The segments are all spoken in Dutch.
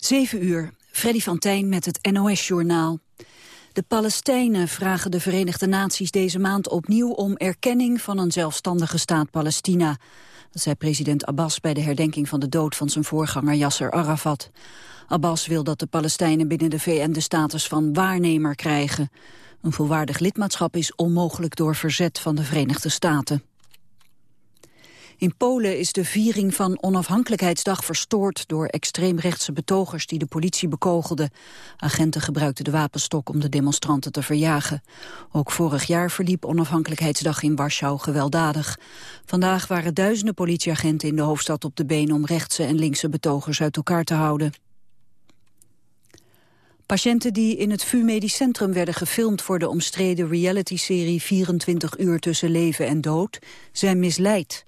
7 uur, Freddy van Tijn met het NOS-journaal. De Palestijnen vragen de Verenigde Naties deze maand opnieuw om erkenning van een zelfstandige staat Palestina. Dat zei president Abbas bij de herdenking van de dood van zijn voorganger Yasser Arafat. Abbas wil dat de Palestijnen binnen de VN de status van waarnemer krijgen. Een volwaardig lidmaatschap is onmogelijk door verzet van de Verenigde Staten. In Polen is de viering van onafhankelijkheidsdag verstoord door extreemrechtse betogers die de politie bekogelden. Agenten gebruikten de wapenstok om de demonstranten te verjagen. Ook vorig jaar verliep onafhankelijkheidsdag in Warschau gewelddadig. Vandaag waren duizenden politieagenten in de hoofdstad op de been om rechtse en linkse betogers uit elkaar te houden. Patiënten die in het VU Medisch Centrum werden gefilmd voor de omstreden reality-serie 24 uur tussen leven en dood, zijn misleid.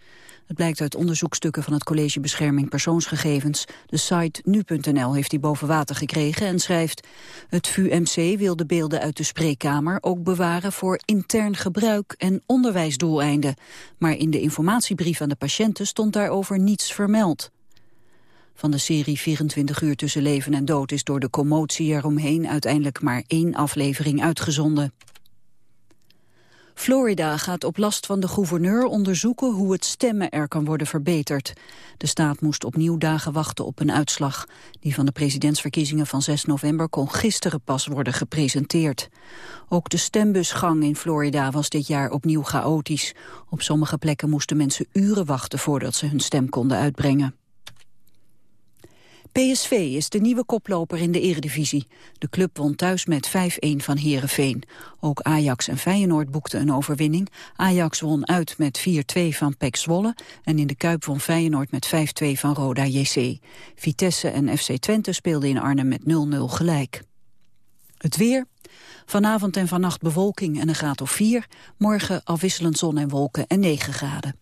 Het blijkt uit onderzoekstukken van het College Bescherming Persoonsgegevens. De site nu.nl heeft die boven water gekregen en schrijft... Het VUMC wil de beelden uit de spreekkamer ook bewaren voor intern gebruik en onderwijsdoeleinden. Maar in de informatiebrief aan de patiënten stond daarover niets vermeld. Van de serie 24 uur tussen leven en dood is door de commotie eromheen uiteindelijk maar één aflevering uitgezonden. Florida gaat op last van de gouverneur onderzoeken hoe het stemmen er kan worden verbeterd. De staat moest opnieuw dagen wachten op een uitslag. Die van de presidentsverkiezingen van 6 november kon gisteren pas worden gepresenteerd. Ook de stembusgang in Florida was dit jaar opnieuw chaotisch. Op sommige plekken moesten mensen uren wachten voordat ze hun stem konden uitbrengen. PSV is de nieuwe koploper in de eredivisie. De club won thuis met 5-1 van Herenveen. Ook Ajax en Feyenoord boekten een overwinning. Ajax won uit met 4-2 van PEC Zwolle... en in de Kuip won Feyenoord met 5-2 van Roda JC. Vitesse en FC Twente speelden in Arnhem met 0-0 gelijk. Het weer. Vanavond en vannacht bewolking en een graad of 4. Morgen afwisselend zon en wolken en 9 graden.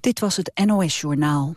Dit was het NOS Journaal.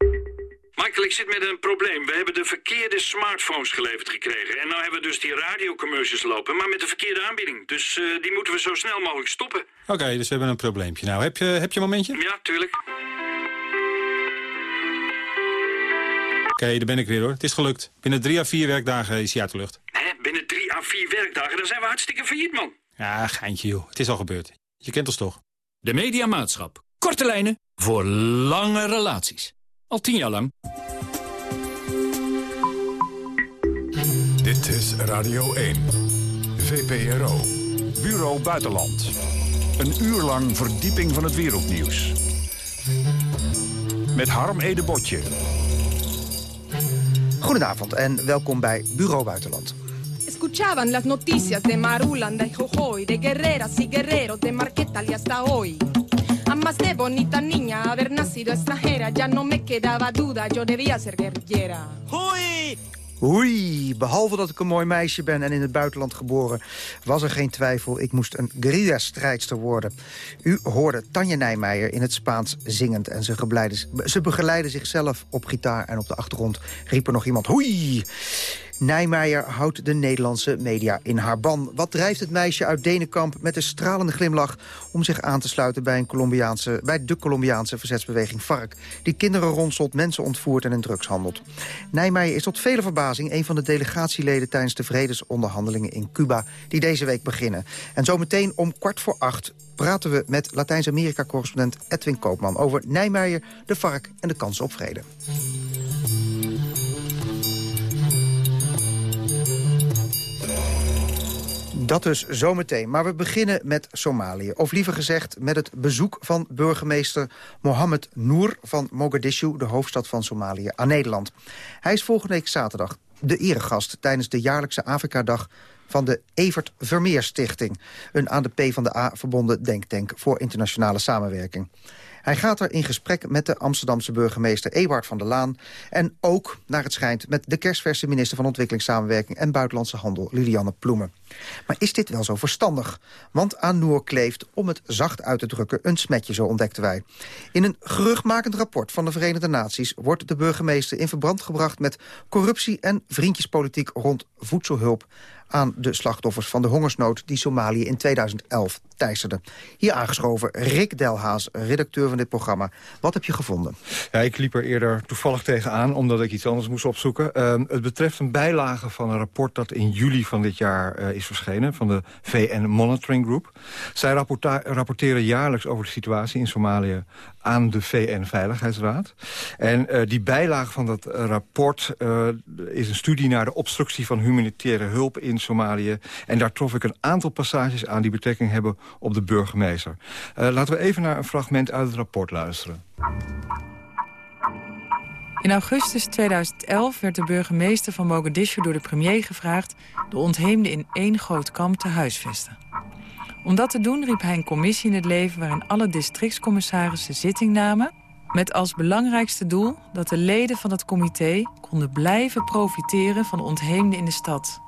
Michael, ik zit met een probleem. We hebben de verkeerde smartphones geleverd gekregen. En nou hebben we dus die radiocommercials lopen, maar met de verkeerde aanbieding. Dus uh, die moeten we zo snel mogelijk stoppen. Oké, okay, dus we hebben een probleempje. Nou, heb je, heb je een momentje? Ja, tuurlijk. Oké, okay, daar ben ik weer hoor. Het is gelukt. Binnen drie à vier werkdagen is hij uit de lucht. Hè, binnen drie à vier werkdagen? Dan zijn we hartstikke failliet, man. Ja, geintje joh. Het is al gebeurd. Je kent ons toch? De Mediamaatschap. Korte lijnen voor lange relaties. Al tien jaar lang. Dit is Radio 1. VPRO. Bureau Buitenland. Een uur lang verdieping van het wereldnieuws. Met Harm Edebotje. Goedenavond en welkom bij Bureau Buitenland. Escuchaban las noticias de Marulan, de Jojoy, de guerreras y guerreros, de Marqueta y hasta hoy. Más de bonita niña haber nacido extranjera, ya no me quedaba duda, yo debía ser guerrillera. Hoi! Oei, behalve dat ik een mooi meisje ben en in het buitenland geboren... was er geen twijfel, ik moest een guerrilla-strijdster worden. U hoorde Tanja Nijmeijer in het Spaans zingend... en ze, ze begeleidde zichzelf op gitaar en op de achtergrond riep er nog iemand... Hoei! Nijmeijer houdt de Nederlandse media in haar ban. Wat drijft het meisje uit Denenkamp met een stralende glimlach... om zich aan te sluiten bij, een Colombiaanse, bij de Colombiaanse verzetsbeweging FARC... die kinderen rondselt, mensen ontvoert en in drugs handelt. Nijmeijer is tot vele verbazing een van de delegatieleden... tijdens de vredesonderhandelingen in Cuba die deze week beginnen. En zometeen om kwart voor acht praten we met Latijns-Amerika-correspondent Edwin Koopman... over Nijmeijer, de FARC en de kansen op vrede. Dat dus zometeen. Maar we beginnen met Somalië. Of liever gezegd met het bezoek van burgemeester Mohammed Noor van Mogadishu, de hoofdstad van Somalië, aan Nederland. Hij is volgende week zaterdag de eregast tijdens de jaarlijkse Afrika-dag van de Evert Vermeer Stichting. Een aan de P van de A verbonden denktank voor internationale samenwerking. Hij gaat er in gesprek met de Amsterdamse burgemeester Ewart van der Laan... en ook, naar het schijnt, met de kerstverse minister van Ontwikkelingssamenwerking... en Buitenlandse Handel, Lilianne Ploemen. Maar is dit wel zo verstandig? Want aan Noor kleeft, om het zacht uit te drukken, een smetje, zo ontdekten wij. In een geruchtmakend rapport van de Verenigde Naties... wordt de burgemeester in verbrand gebracht met corruptie en vriendjespolitiek rond voedselhulp aan de slachtoffers van de hongersnood die Somalië in 2011 Hier aangeschoven Rick Delhaas, redacteur van dit programma. Wat heb je gevonden? Ja, ik liep er eerder toevallig tegenaan, omdat ik iets anders moest opzoeken. Uh, het betreft een bijlage van een rapport dat in juli van dit jaar uh, is verschenen... van de VN Monitoring Group. Zij rapporteren jaarlijks over de situatie in Somalië aan de VN-veiligheidsraad. En uh, die bijlage van dat rapport uh, is een studie naar de obstructie van humanitaire hulp in Somalië. En daar trof ik een aantal passages aan die betrekking hebben op de burgemeester. Uh, laten we even naar een fragment uit het rapport luisteren. In augustus 2011 werd de burgemeester van Mogadishu door de premier gevraagd... de ontheemden in één groot kamp te huisvesten. Om dat te doen riep hij een commissie in het leven... waarin alle districtscommissarissen zitting namen... met als belangrijkste doel dat de leden van het comité... konden blijven profiteren van de ontheemden in de stad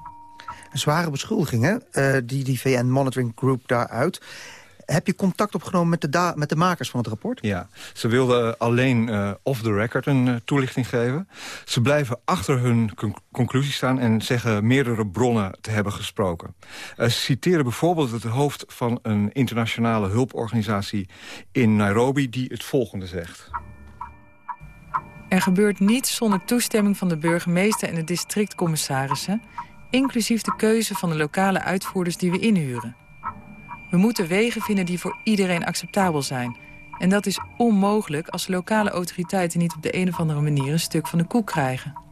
zware beschuldigingen, uh, die die VN Monitoring Group daaruit. Heb je contact opgenomen met de, met de makers van het rapport? Ja, ze wilden alleen uh, off the record een uh, toelichting geven. Ze blijven achter hun conclusie staan en zeggen meerdere bronnen te hebben gesproken. Uh, ze citeren bijvoorbeeld het hoofd van een internationale hulporganisatie in Nairobi... die het volgende zegt. Er gebeurt niets zonder toestemming van de burgemeester en de districtcommissarissen inclusief de keuze van de lokale uitvoerders die we inhuren. We moeten wegen vinden die voor iedereen acceptabel zijn. En dat is onmogelijk als lokale autoriteiten niet op de een of andere manier een stuk van de koek krijgen.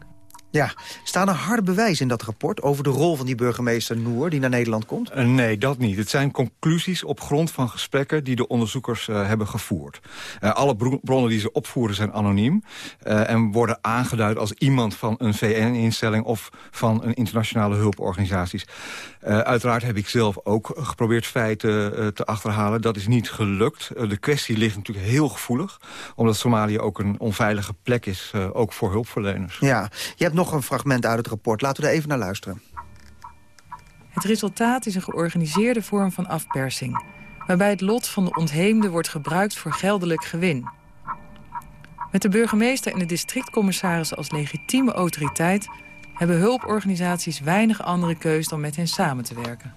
Ja, staan er harde bewijzen in dat rapport over de rol van die burgemeester Noer die naar Nederland komt? Uh, nee, dat niet. Het zijn conclusies op grond van gesprekken die de onderzoekers uh, hebben gevoerd. Uh, alle bronnen die ze opvoeren zijn anoniem en worden aangeduid als iemand van een VN-instelling of van een internationale hulporganisaties. Uiteraard heb ik zelf ook geprobeerd feiten te achterhalen. Dat is niet gelukt. de kwestie ligt natuurlijk heel gevoelig, omdat Somalië ook een onveilige plek is, ook voor hulpverleners. Ja, je hebt nog een fragment uit het rapport. Laten we er even naar luisteren. Het resultaat is een georganiseerde vorm van afpersing... waarbij het lot van de ontheemde wordt gebruikt voor geldelijk gewin. Met de burgemeester en de districtcommissaris als legitieme autoriteit... hebben hulporganisaties weinig andere keus dan met hen samen te werken.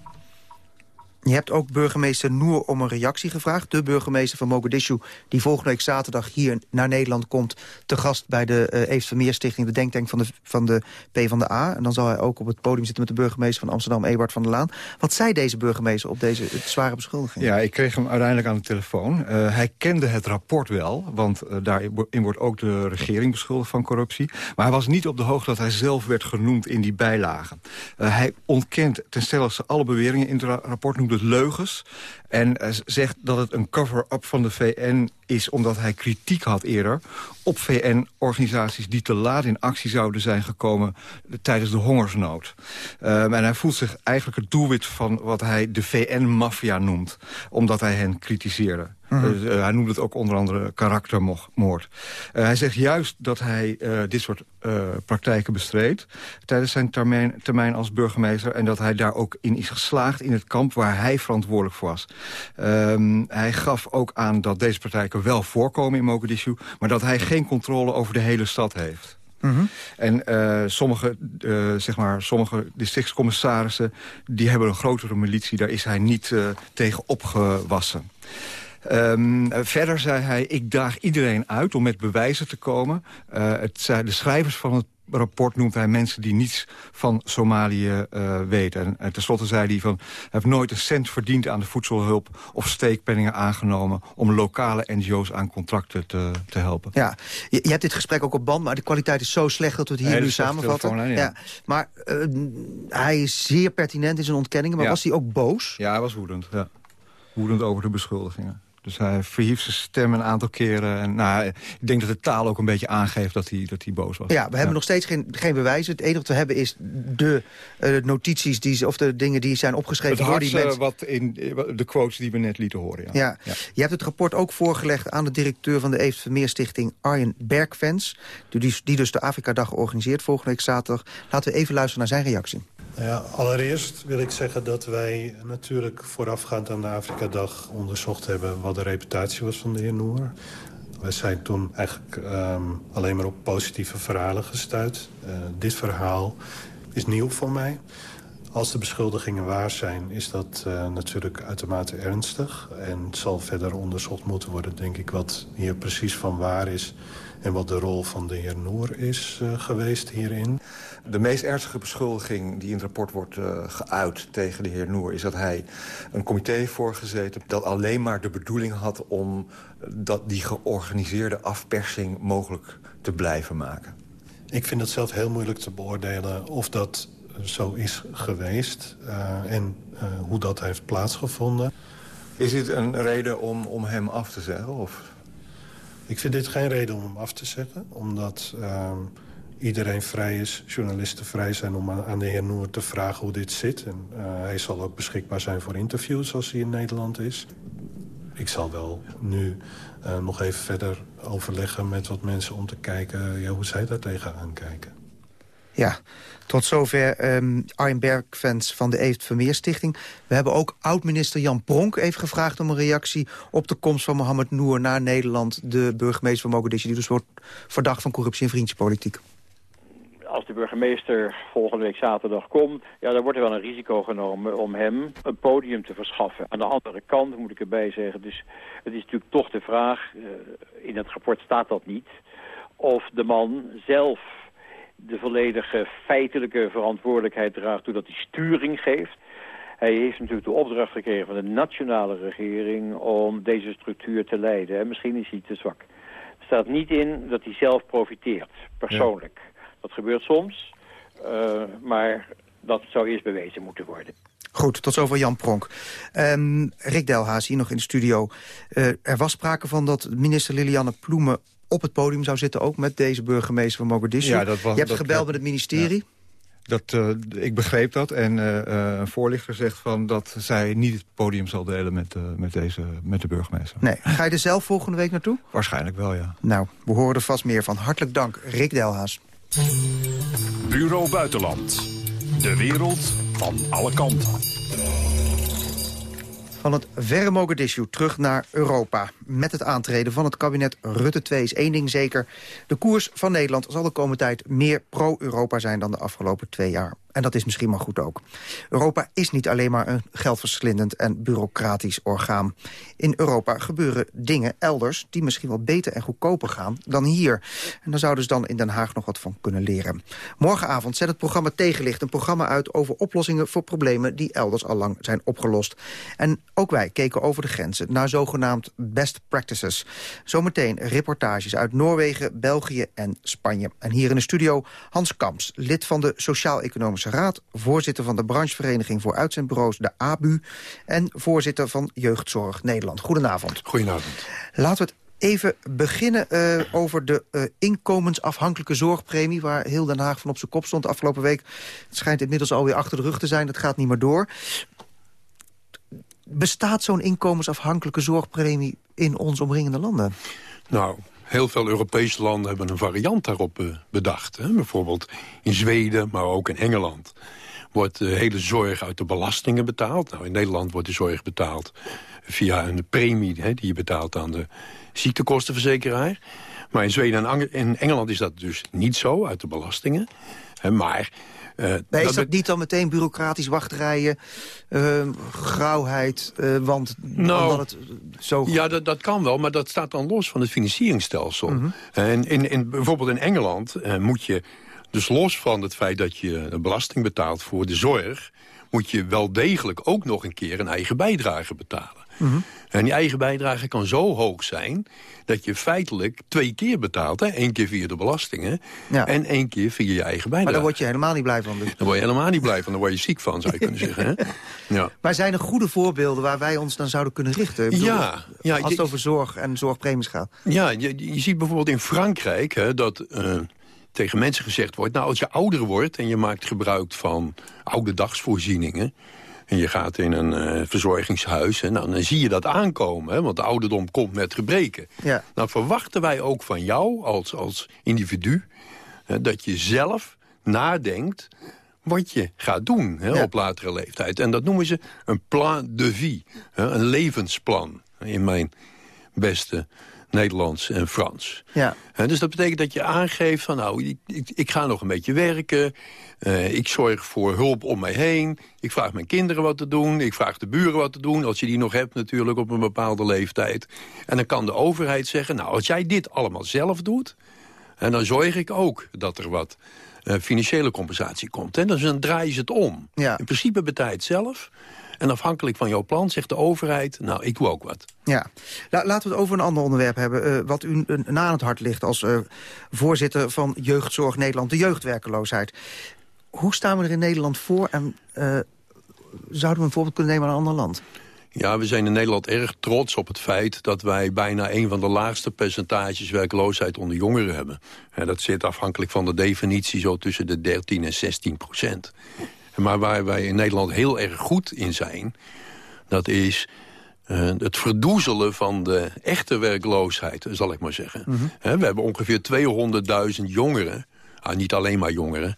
Je hebt ook burgemeester Noor om een reactie gevraagd. De burgemeester van Mogadishu, die volgende week zaterdag hier naar Nederland komt... te gast bij de uh, Eeft Vermeer Stichting, de denktank van de, van de P van de A. En dan zal hij ook op het podium zitten met de burgemeester van Amsterdam, Ewart van der Laan. Wat zei deze burgemeester op deze zware beschuldiging? Ja, ik kreeg hem uiteindelijk aan de telefoon. Uh, hij kende het rapport wel, want uh, daarin wordt ook de regering beschuldigd van corruptie. Maar hij was niet op de hoogte dat hij zelf werd genoemd in die bijlagen. hij ontkent ten stelligste alle beweringen in het rapport, noemde leugens. En uh, zegt dat het een cover-up van de VN is omdat hij kritiek had eerder op VN-organisaties die te laat in actie zouden zijn gekomen tijdens de hongersnood. Um, en hij voelt zich eigenlijk het doelwit van wat hij de VN-maffia noemt, omdat hij hen kritiseerde. Mm -hmm. uh, hij noemt het ook onder andere karaktermoord. Uh, hij zegt juist dat hij uh, dit soort praktijken bestreed... tijdens zijn termijn, termijn, als burgemeester... en dat hij daar ook in is geslaagd in het kamp waar hij verantwoordelijk voor was. Um, hij gaf ook aan dat deze praktijken wel voorkomen in Mogadishu... maar dat hij geen controle over de hele stad heeft. Mm -hmm. En uh, sommige, uh, zeg maar, sommige districtscommissarissen... die hebben een grotere militie, daar is hij niet uh, tegen opgewassen. Um, verder zei hij, ik daag iedereen uit om met bewijzen te komen. Uh, het de schrijvers van het rapport noemt hij mensen die niets van Somalië uh, weten. En, en tenslotte zei hij van, heeft nooit een cent verdiend aan de voedselhulp... of steekpenningen aangenomen om lokale NGO's aan contracten te, te helpen. Ja, je, je hebt dit gesprek ook op band, maar de kwaliteit is zo slecht... dat we het hier nu samenvatten. Ja. ja. Maar uh, hij is zeer pertinent in zijn ontkenningen, maar ja. was hij ook boos? Ja, hij was woedend, ja. Woedend over de beschuldigingen. Dus hij verhief zijn stem een aantal keren. En, nou, ik denk dat de taal ook een beetje aangeeft dat hij, dat hij boos was. Ja, we hebben nog steeds geen, geen bewijzen. Het enige wat we hebben is de uh, notities die, of de dingen die zijn opgeschreven het door die mensen. wat in de quotes die we net lieten horen. Ja. Ja. ja. Je hebt het rapport ook voorgelegd aan de directeur van de Eeft Vermeer Stichting, Arjen Bergfans. Die, die dus de Afrika-dag organiseert volgende week zaterdag. Laten we even luisteren naar zijn reactie. Ja, allereerst wil ik zeggen dat wij natuurlijk voorafgaand aan de Afrika-dag onderzocht hebben wat de reputatie was van de heer Noer. Wij zijn toen eigenlijk um, alleen maar op positieve verhalen gestuurd. Uh, dit verhaal is nieuw voor mij. Als de beschuldigingen waar zijn, is dat uh, natuurlijk uitermate ernstig. En het zal verder onderzocht moeten worden, denk ik, wat hier precies van waar is... en wat de rol van de heer Noer is uh, geweest hierin. De meest ernstige beschuldiging die in het rapport wordt uh, geuit tegen de heer Noer... is dat hij een comité heeft voorgezeten dat alleen maar de bedoeling had... om dat die georganiseerde afpersing mogelijk te blijven maken. Ik vind het zelf heel moeilijk te beoordelen of dat zo is geweest... Uh, en uh, hoe dat heeft plaatsgevonden. Is dit een reden om, om hem af te zeggen? Of? Ik vind dit geen reden om hem af te zeggen, omdat... Iedereen vrij is, journalisten vrij zijn om aan de heer Noer te vragen hoe dit zit. En uh, hij zal ook beschikbaar zijn voor interviews als hij in Nederland is. Ik zal wel nu uh, nog even verder overleggen met wat mensen om te kijken ja, hoe zij daar tegenaan kijken. Ja, tot zover um, Arjen Bergfans van de Eeft Vermeer Stichting. We hebben ook oud-minister Jan Pronk even gevraagd om een reactie... op de komst van Mohammed Noer naar Nederland. De burgemeester van Mogadishu, die dus wordt verdacht van corruptie en vriendjespolitiek als de burgemeester volgende week zaterdag komt... ja, dan wordt er wel een risico genomen om hem een podium te verschaffen. Aan de andere kant moet ik erbij zeggen, dus het is natuurlijk toch de vraag... Uh, in het rapport staat dat niet... of de man zelf de volledige feitelijke verantwoordelijkheid draagt... doordat hij sturing geeft. Hij heeft natuurlijk de opdracht gekregen van de nationale regering... om deze structuur te leiden. En misschien is hij te zwak. Er staat niet in dat hij zelf profiteert, persoonlijk. Dat gebeurt soms, uh, maar dat zou eerst bewezen moeten worden. Goed, tot zover Jan Pronk. Um, Rick Delhaas hier nog in de studio. Uh, er was sprake van dat minister Lilianne Ploemen op het podium zou zitten... ook met deze burgemeester van Mogadishu. Ja, dat was, Je hebt dat, gebeld met het ministerie. Ja. Dat, uh, ik begreep dat. En uh, een voorlichter zegt van dat zij niet het podium zal delen met, met, deze, met de burgemeester. Nee. Ga je er zelf volgende week naartoe? Waarschijnlijk wel, ja. Nou, we horen er vast meer van. Hartelijk dank, Rick Delhaas. Bureau Buitenland. De wereld van alle kanten. Van het verre Mogadishu terug naar Europa. Met het aantreden van het kabinet Rutte 2 is één ding zeker. De koers van Nederland zal de komende tijd meer pro-Europa zijn... dan de afgelopen twee jaar. En dat is misschien maar goed ook. Europa is niet alleen maar een geldverslindend en bureaucratisch orgaan. In Europa gebeuren dingen elders die misschien wel beter en goedkoper gaan dan hier. En daar zouden ze dan in Den Haag nog wat van kunnen leren. Morgenavond zet het programma Tegenlicht een programma uit over oplossingen voor problemen die elders al lang zijn opgelost. En ook wij keken over de grenzen naar zogenaamd best practices. Zometeen reportages uit Noorwegen, België en Spanje. En hier in de studio Hans Kamps, lid van de Sociaal-Economische Raad... voorzitter van de branchevereniging voor uitzendbureaus, de ABU... en voorzitter van Jeugdzorg Nederland. Goedenavond. Goedenavond. Laten we het even beginnen uh, over de uh, inkomensafhankelijke zorgpremie... waar heel Den Haag van op zijn kop stond afgelopen week. Het schijnt inmiddels alweer achter de rug te zijn. Dat gaat niet meer door. Bestaat zo'n inkomensafhankelijke zorgpremie in ons omringende landen? Nou, heel veel Europese landen hebben een variant daarop uh, bedacht. Hè? Bijvoorbeeld in Zweden, maar ook in Engeland wordt de hele zorg uit de belastingen betaald. Nou, in Nederland wordt de zorg betaald via een premie hè, die je betaalt aan de ziektekostenverzekeraar. Maar in Zweden en Engeland is dat dus niet zo, uit de belastingen. Maar uh, nee, is dat, dat niet dan meteen bureaucratisch wachtrijen, uh, grauwheid, uh, want nou, omdat het zo... Ja, dat, dat kan wel, maar dat staat dan los van het financieringsstelsel. Mm -hmm. En in, in, bijvoorbeeld in Engeland moet je, dus los van het feit dat je belasting betaalt voor de zorg... moet je wel degelijk ook nog een keer een eigen bijdrage betalen. En die eigen bijdrage kan zo hoog zijn dat je feitelijk twee keer betaalt. Hè? Eén keer via de belastingen en één keer via je eigen bijdrage. Maar daar word je helemaal niet blij van. Dus. Daar word je helemaal niet blij van, daar word je ziek van, zou je kunnen zeggen. Hè? Ja. Maar zijn er goede voorbeelden waar wij ons dan zouden kunnen richten? Bedoel, ja, ja, als het over zorg en zorgpremies gaat. Ja, je, je ziet bijvoorbeeld in Frankrijk hè, dat... Uh, tegen mensen gezegd wordt... nou, als je ouder wordt en je maakt gebruik van oude dagsvoorzieningen... en je gaat in een uh, verzorgingshuis... En nou, dan zie je dat aankomen, hè, want de ouderdom komt met gebreken. Ja. Nou verwachten wij ook van jou als, als individu... Hè, dat je zelf nadenkt wat je gaat doen hè, Ja. op latere leeftijd. En dat noemen ze een plan de vie, hè, een levensplan... in mijn beste Nederlands en Frans. Ja. Hè, dus dat betekent dat je aangeeft van nou, ik, ik, ik ga nog een beetje werken. eh, ik zorg voor hulp om mij heen. Ik vraag mijn kinderen wat te doen. Ik vraag de buren wat te doen. Als je die nog hebt natuurlijk op een bepaalde leeftijd. En dan kan de overheid zeggen, nou als jij dit allemaal zelf doet... en dan zorg ik ook dat er wat eh, financiële compensatie komt. En dus dan draaien ze het om. Ja. In principe betaal je het zelf. En afhankelijk van jouw plan zegt de overheid, nou ik doe ook wat. Ja. La- laten we het over een ander onderwerp hebben... eh, wat u na aan het hart ligt als eh, voorzitter van Jeugdzorg Nederland... de jeugdwerkeloosheid. Hoe staan we er in Nederland voor en eh, zouden we een voorbeeld kunnen nemen aan een ander land? Ja, we zijn in Nederland erg trots op het feit dat wij bijna een van de laagste percentages werkloosheid onder jongeren hebben. En dat zit afhankelijk van de definitie zo tussen de 13 en 16 procent. Maar waar wij in Nederland heel erg goed in zijn, dat is eh, het verdoezelen van de echte werkloosheid, zal ik maar zeggen. Hè, we hebben ongeveer 200.000 jongeren, ah, niet alleen maar jongeren...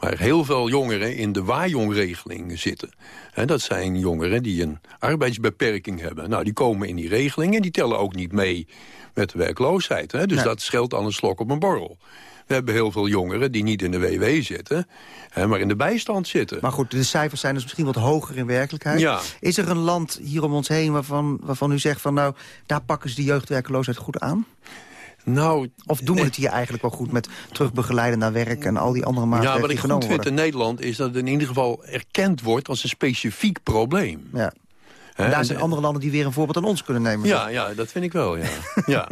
maar heel veel jongeren in de waarjongregeling zitten. Dat zijn jongeren die een arbeidsbeperking hebben. Nou, die komen in die regeling en die tellen ook niet mee met de werkloosheid. Dus Nee. dat scheelt aan een slok op een borrel. We hebben heel veel jongeren die niet in de WW zitten, hè, maar in de bijstand zitten. Maar goed, de cijfers zijn dus misschien wat hoger in werkelijkheid. Ja. Is er een land hier om ons heen waarvan, waarvan u zegt van... nou, daar pakken ze die jeugdwerkeloosheid goed aan? Nou, Of doen we het hier eigenlijk wel goed met terugbegeleiden naar werk... en al die andere Ja, maatregelen wat die ik goed vind in? Nederland is dat het in ieder geval erkend wordt als een specifiek probleem. Ja. En daar zijn andere landen die weer een voorbeeld aan ons kunnen nemen. Ja, ja, dat vind ik wel, ja. ja.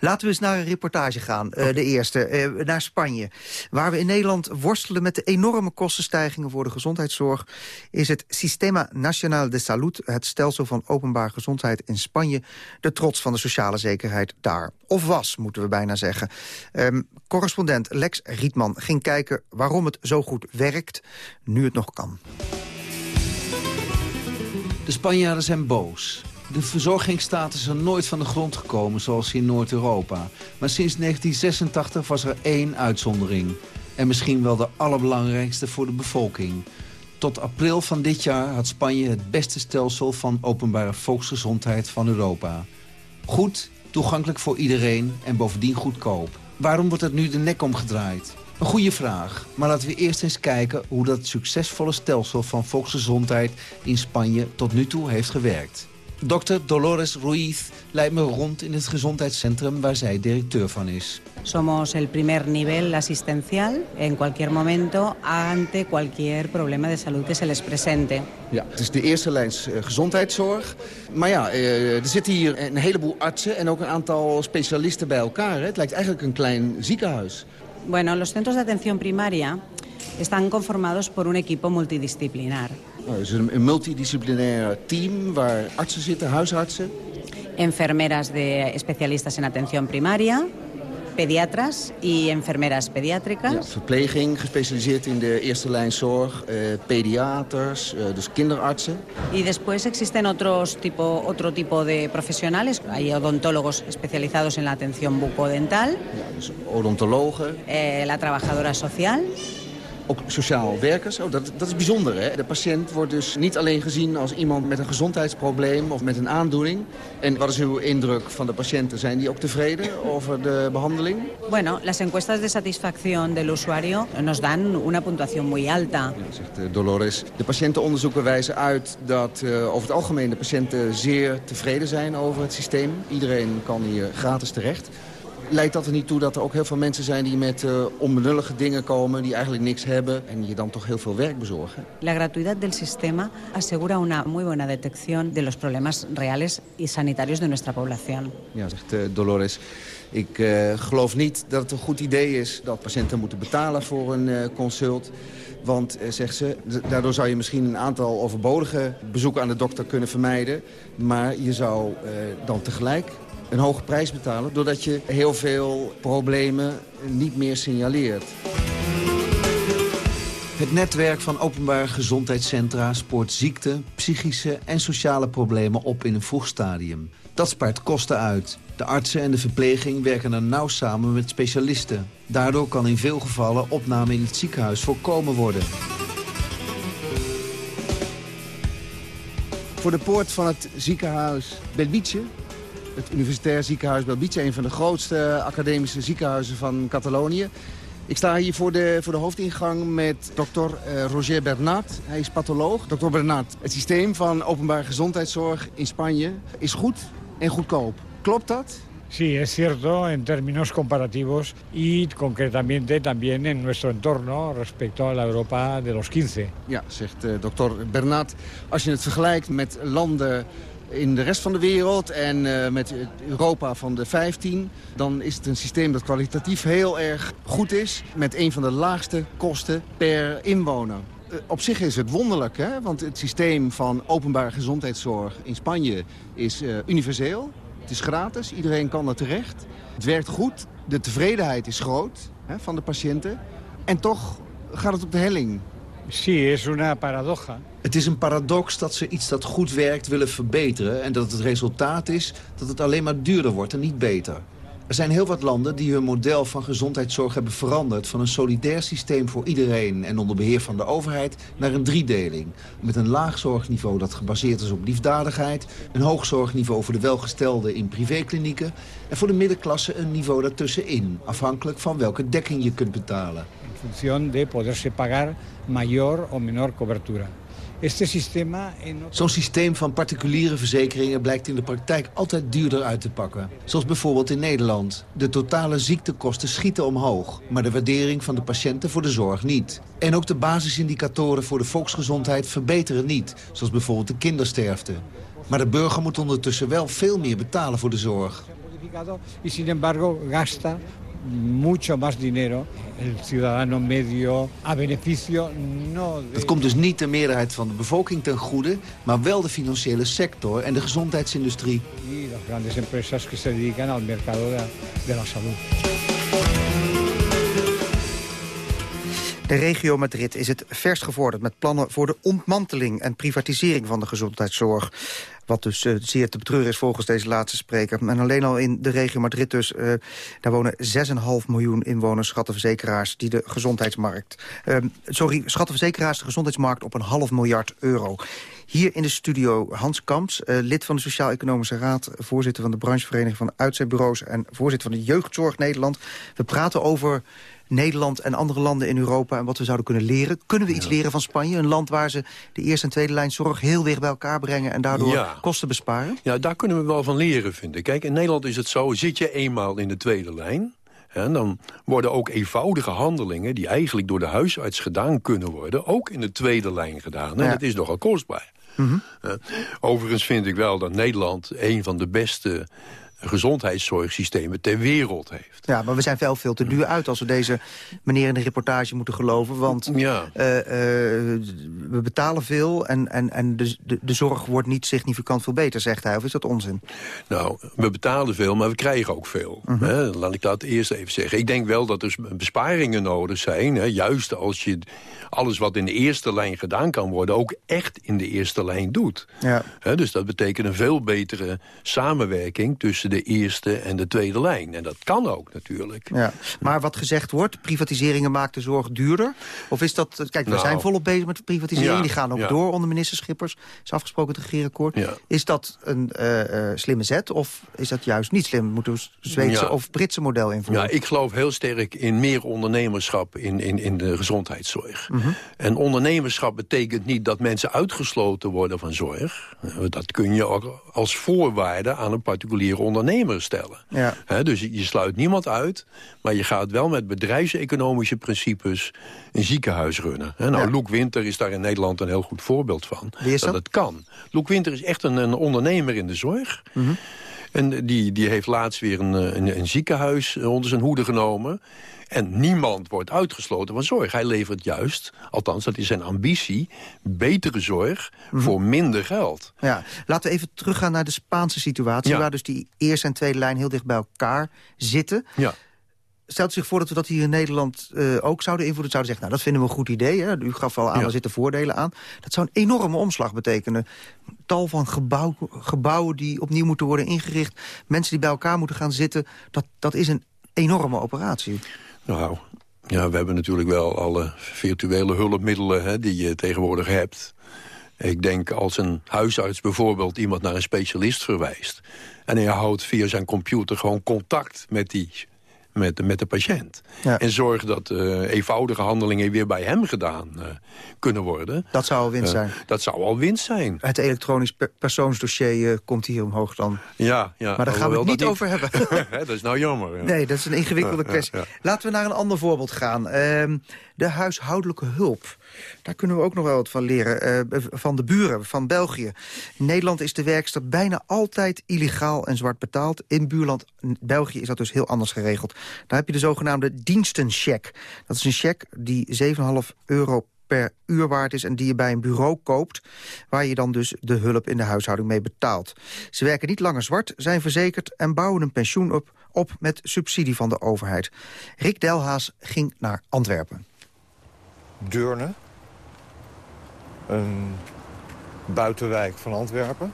Laten we eens naar een reportage gaan, eh, de eerste, eh, naar Spanje. Waar we in Nederland worstelen met de enorme kostenstijgingen voor de gezondheidszorg... is het Sistema Nacional de Salud, het stelsel van openbaar gezondheid in Spanje... de trots van de sociale zekerheid daar. Of was, moeten we bijna zeggen. Ehm, correspondent Lex Rietman ging kijken waarom het zo goed werkt, nu het nog kan. De Spanjaarden zijn boos. De verzorgingsstaat is er nooit van de grond gekomen zoals in Noord-Europa. Maar sinds 1986 was er één uitzondering. En misschien wel de allerbelangrijkste voor de bevolking. Tot april van dit jaar had Spanje het beste stelsel van openbare volksgezondheid van Europa. Goed, toegankelijk voor iedereen en bovendien goedkoop. Waarom wordt het nu de nek omgedraaid? Een goede vraag, maar laten we eerst eens kijken hoe dat succesvolle stelsel van volksgezondheid in Spanje tot nu toe heeft gewerkt. Dr. Dolores Ruiz leidt me rond in het gezondheidscentrum waar zij directeur van is. Somos el primer nivel asistencial en cualquier momento ante cualquier problema de salud que se les presente. Ja, het is de eerste lijns eh, gezondheidszorg. Maar ja, eh, er zitten hier een heleboel artsen en ook een aantal specialisten bij elkaar. Het lijkt eigenlijk een klein ziekenhuis. Bueno, los centros de atención primaria están conformados por un equipo multidisciplinar. Nou, het is een, een multidisciplinair team waar artsen zitten, huisartsen. Enfermeras de especialistas en atención primaria, pediatras y enfermeras pediátricas. Ja, verpleging, gespecialiseerd in de eerste lijn zorg. eh, pediaters, eh, dus kinderartsen. Y después existen otros tipo, otro tipo de profesionales. Hay odontólogos especializados en la atención bucodental, Ja, dus odontologen, eh, la trabajadora social. Ook sociaal werkers. Oh, dat, dat is bijzonder, hè? De patiënt wordt dus niet alleen gezien als iemand met een gezondheidsprobleem of met een aandoening. En wat is uw indruk van de patiënten? Zijn die ook tevreden over de behandeling? Bueno, las encuestas de satisfacción del usuario nos dan una puntuación muy alta. Zegt eh, Dolores. De patiëntenonderzoeken wijzen uit dat eh, over het algemeen de patiënten zeer tevreden zijn over het systeem. Iedereen kan hier gratis terecht. Leidt dat er niet toe dat er ook heel veel mensen zijn die met uh, onbenullige dingen komen... die eigenlijk niks hebben en je dan toch heel veel werk bezorgen? La gratuidad del sistema asegura una muy buena detección de los problemas reales y sanitarios de nuestra población. Ja, zegt uh, Dolores. Ik uh, geloof niet dat het een goed idee is dat patiënten moeten betalen voor een consult. Want, zegt ze, daardoor zou je misschien een aantal overbodige bezoeken aan de dokter kunnen vermijden. Maar je zou dan tegelijk een hoge prijs betalen... doordat je heel veel problemen niet meer signaleert. Het netwerk van openbare gezondheidscentra spoort ziekte, psychische en sociale problemen op in een vroeg stadium. Dat spaart kosten uit. De artsen en de verpleging werken er nauw samen met specialisten. Daardoor kan in veel gevallen opname in het ziekenhuis voorkomen worden. Voor de poort van het ziekenhuis Belvice, het universitair ziekenhuis Belvice... een van de grootste academische ziekenhuizen van Catalonië... Ik sta hier voor de, voor de hoofdingang met dokter uh, Roger Bernat. Hij is patholoog. Dokter Bernat, het systeem van openbare gezondheidszorg in Spanje is goed en goedkoop. Klopt dat? Sí, es cierto en términos comparativos y concretamente también en nuestro entorno respecto a la Europa de los 15. Ja, zegt uh, dokter Bernat. Als je het vergelijkt met landen in de rest van de wereld en uh, met Europa van de 15... dan is het een systeem dat kwalitatief heel erg goed is... met een van de laagste kosten per inwoner. Uh, op zich is het wonderlijk, hè? want het systeem van openbare gezondheidszorg in Spanje is uh, universeel. Het is gratis, iedereen kan er terecht. Het werkt goed, de tevredenheid is groot hè, van de patiënten. En toch gaat het op de helling. Sí, es una paradoja. Het is een paradox dat ze iets dat goed werkt willen verbeteren... en dat het resultaat is dat het alleen maar duurder wordt en niet beter. Er zijn heel wat landen die hun model van gezondheidszorg hebben veranderd... van een solidair systeem voor iedereen en onder beheer van de overheid... naar een driedeling. Met een laag zorgniveau dat gebaseerd is op liefdadigheid... een hoog zorgniveau voor de welgestelden in privéklinieken... en voor de middenklasse een niveau daartussenin... afhankelijk van welke dekking je kunt betalen. In función de poderse pagar mayor o menor cobertura. Zo'n systeem van particuliere verzekeringen blijkt in de praktijk altijd duurder uit te pakken. Zoals bijvoorbeeld in Nederland. De totale ziektekosten schieten omhoog, maar de waardering van de patiënten voor de zorg niet. En ook de basisindicatoren voor de volksgezondheid verbeteren niet, zoals bijvoorbeeld de kindersterfte. Maar de burger moet ondertussen wel veel meer betalen voor de zorg. Mucho más dinero el ciudadano medio a beneficio no de... Het komt dus niet de meerderheid van de bevolking ten goede, maar wel de financiële sector en de gezondheidsindustrie. Y las grandes empresas que se dedican al mercado de la salud. De regio Madrid is het verst gevorderd met plannen voor de ontmanteling en privatisering van de gezondheidszorg. Wat dus uh, zeer te betreuren is volgens deze laatste spreker. En alleen al in de regio Madrid dus, uh, daar wonen 6,5 miljoen inwoners, schattenverzekeraars, die de gezondheidsmarkt... Uh, sorry, schattenverzekeraars de gezondheidsmarkt op een half miljard euro. Hier in de studio Hans Kamps, uh, lid van de Sociaal-Economische Raad... voorzitter van de branchevereniging van uitzendbureaus... en voorzitter van de Jeugdzorg Nederland. We praten over Nederland en andere landen in Europa... en wat we zouden kunnen leren. Kunnen we iets leren van Spanje? Een land waar ze de eerste en tweede lijn zorg heel dicht bij elkaar brengen... en daardoor Ja. kosten besparen? Ja, daar kunnen we wel van leren, vind ik. Kijk, in Nederland is het zo, zit je eenmaal in de tweede lijn... hè, dan worden ook eenvoudige handelingen... die eigenlijk door de huisarts gedaan kunnen worden... ook in de tweede lijn gedaan. En Ja. dat is nogal kostbaar. Eh, overigens vind ik wel dat Nederland... een van de beste gezondheidszorgsystemen ter wereld heeft. Ja, maar we zijn wel veel te duur uit als we deze meneer in de reportage moeten geloven. Want Ja. eh, eh, we betalen veel en, en, en de, de, de zorg wordt niet significant veel beter, zegt hij. Of is dat onzin? Nou, we betalen veel, maar we krijgen ook veel. Mhm. hè? Laat ik dat eerst even zeggen. Ik denk wel dat er besparingen nodig zijn. Hè? Juist als je alles wat in de eerste lijn gedaan kan worden... ook echt in de eerste lijn doet. Ja. Hè, dus dat betekent een veel betere samenwerking... tussen de eerste en de tweede lijn. En dat kan ook natuurlijk. Ja. Maar wat gezegd wordt, privatiseringen maken de zorg duurder? Of is dat... Kijk, we Nou. zijn volop bezig met privatisering. Ja, Die gaan ook ja. door onder minister Schippers. Is afgesproken het regeerakkoord. Ja. Is dat een eh, eh, slimme zet of is dat juist niet slim? Moeten we het Zweedse of Britse model invoeren? Ja, ik geloof heel sterk in meer ondernemerschap in, in, in de gezondheidszorg. Mhm. En ondernemerschap betekent niet dat mensen uitgesloten worden van zorg. Eh, Dat kun je ook als voorwaarde aan een particuliere ondernemer ondernemer stellen. Ja. Dus je sluit niemand uit, maar je gaat wel met bedrijfseconomische principes een ziekenhuis runnen. Hè, nou, Loek Winter is daar in Nederland een heel goed voorbeeld van. Is dat? het kan. Loek Winter is echt een, een ondernemer in de zorg. Mhm. En die, die heeft laatst weer een, eh, een, een ziekenhuis onder zijn hoede genomen. En niemand wordt uitgesloten van zorg. Hij levert juist, althans dat is zijn ambitie... betere zorg Mhm. voor minder geld. Ja, laten we even teruggaan naar de Spaanse situatie... Ja. waar dus die eerste en tweede lijn heel dicht bij elkaar zitten. Ja. Stelt u zich voor dat we dat hier in Nederland eh, ook zouden invoeren? Zouden zeggen, nou, dat vinden we een goed idee. Hè? U gaf al aan, Ja. er zitten voordelen aan. Dat zou een enorme omslag betekenen. Tal van gebouw, gebouwen die opnieuw moeten worden ingericht. Mensen die bij elkaar moeten gaan zitten. Dat, dat is een enorme operatie. Nou, ja, we hebben natuurlijk wel alle virtuele hulpmiddelen hè, die je tegenwoordig hebt. Ik denk als een huisarts bijvoorbeeld iemand naar een specialist verwijst... en hij houdt via zijn computer gewoon contact met, die, met, met de patiënt. Ja. En zorgt dat eh, eenvoudige handelingen weer bij hem gedaan eh, kunnen worden. Dat zou al winst Eh, zijn. dat zou al winst zijn. Het elektronisch per- persoonsdossier komt hier omhoog dan. Ja, ja, Maar daar gaan we het niet over hebben. Dat is nou jammer. ja. Nee, dat is een ingewikkelde kwestie. Laten we naar een ander voorbeeld gaan. Ehm, de huishoudelijke hulp. Daar kunnen we ook nog wel wat van leren. eh, van de buren, van België. Nederland is de werkster bijna altijd illegaal en zwart betaald. In buurland België is dat dus heel anders geregeld. Daar heb je de zogenaamde dienstencheck. Dat is een check die 7,5 euro per uur waard is en die je bij een bureau koopt... waar je dan dus de hulp in de huishouding mee betaalt. Ze werken niet langer zwart, zijn verzekerd en bouwen een pensioen op, op met subsidie van de overheid. Rick Delhaas ging naar Antwerpen. Deurne. Een buitenwijk van Antwerpen.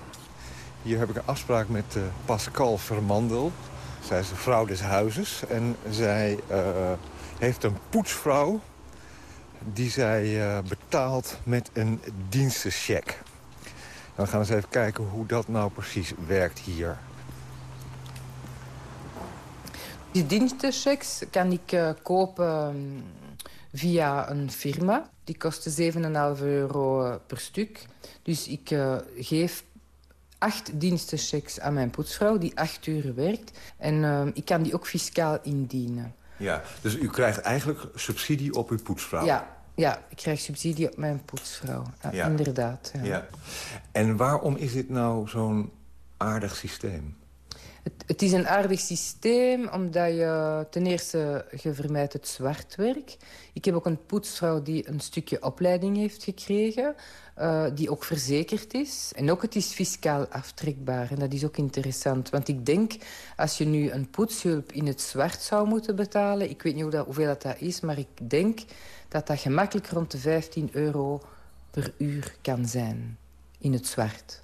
Hier heb ik een afspraak met eh, Pascal Vermandel. Zij is de vrouw des huizes. En zij eh, heeft een poetsvrouw die zij eh, betaalt met een dienstencheck. Dan gaan we eens even kijken hoe dat nou precies werkt hier. Die dienstenchecks kan ik kopen mm, via een firma. Die kosten 7,5 euro per stuk. Dus ik eh, geef acht dienstenchecks aan mijn poetsvrouw die acht uur werkt. En eh, ik kan die ook fiscaal indienen. Ja, dus u krijgt eigenlijk subsidie op uw poetsvrouw? Ja, ja, ik krijg subsidie op mijn poetsvrouw. Ja, Ja. Inderdaad. Ja. ja. En waarom is dit nou zo'n aardig systeem? Het, het is een aardig systeem, omdat je ten eerste je vermijdt het zwartwerk. Ik heb ook een poetsvrouw die een stukje opleiding heeft gekregen, eh, die ook verzekerd is. En ook het is fiscaal aftrekbaar en dat is ook interessant. Want ik denk, als je nu een poetshulp in het zwart zou moeten betalen... ik weet niet hoe dat, hoeveel dat, dat is, maar ik denk dat dat gemakkelijk rond de 15 euro per uur kan zijn in het zwart.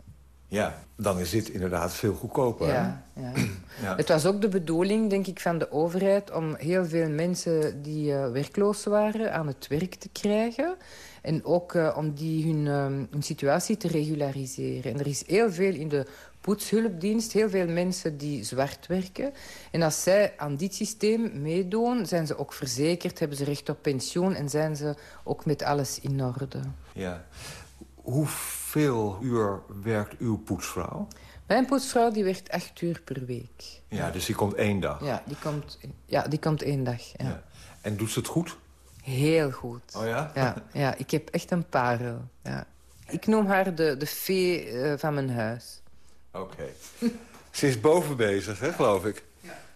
Ja, dan is dit inderdaad veel goedkoper. Ja, ja. Ja. Het was ook de bedoeling, denk ik, van de overheid... om heel veel mensen die eh, werkloos waren aan het werk te krijgen. En ook eh, om die hun, eh, hun situatie te regulariseren. En er is heel veel in de poetshulpdienst, heel veel mensen die zwart werken. En als zij aan dit systeem meedoen, zijn ze ook verzekerd... hebben ze recht op pensioen en zijn ze ook met alles in orde. Ja. Hoeveel uur werkt uw poetsvrouw? Mijn poetsvrouw die werkt acht uur per week. Ja, dus die komt één dag. Ja, die komt, ja, die komt één dag. Ja. En doet ze het goed? Heel goed. Oh ja? Ja, ja ik heb echt een parel. Ja. Ik noem haar de, de fee eh, van mijn huis. Oké. Ze is boven bezig, hè, geloof ik.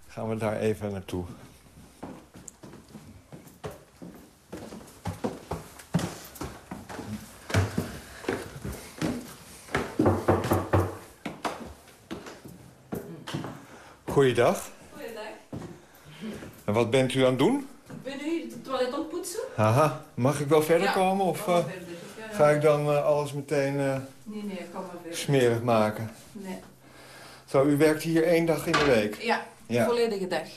Gaan we daar even naartoe. Goeiedag. Goeiedag. En wat bent u aan het doen? Ik ben nu het toilet aan het poetsen. Haha, mag ik wel verder Ja, komen? Of eh, verder. Ja. ga ik dan eh, alles meteen eh, Nee, nee, kom maar verder. smerig maken? Nee. Zo, u werkt hier één dag in de week? Ja, Ja. volledige dag.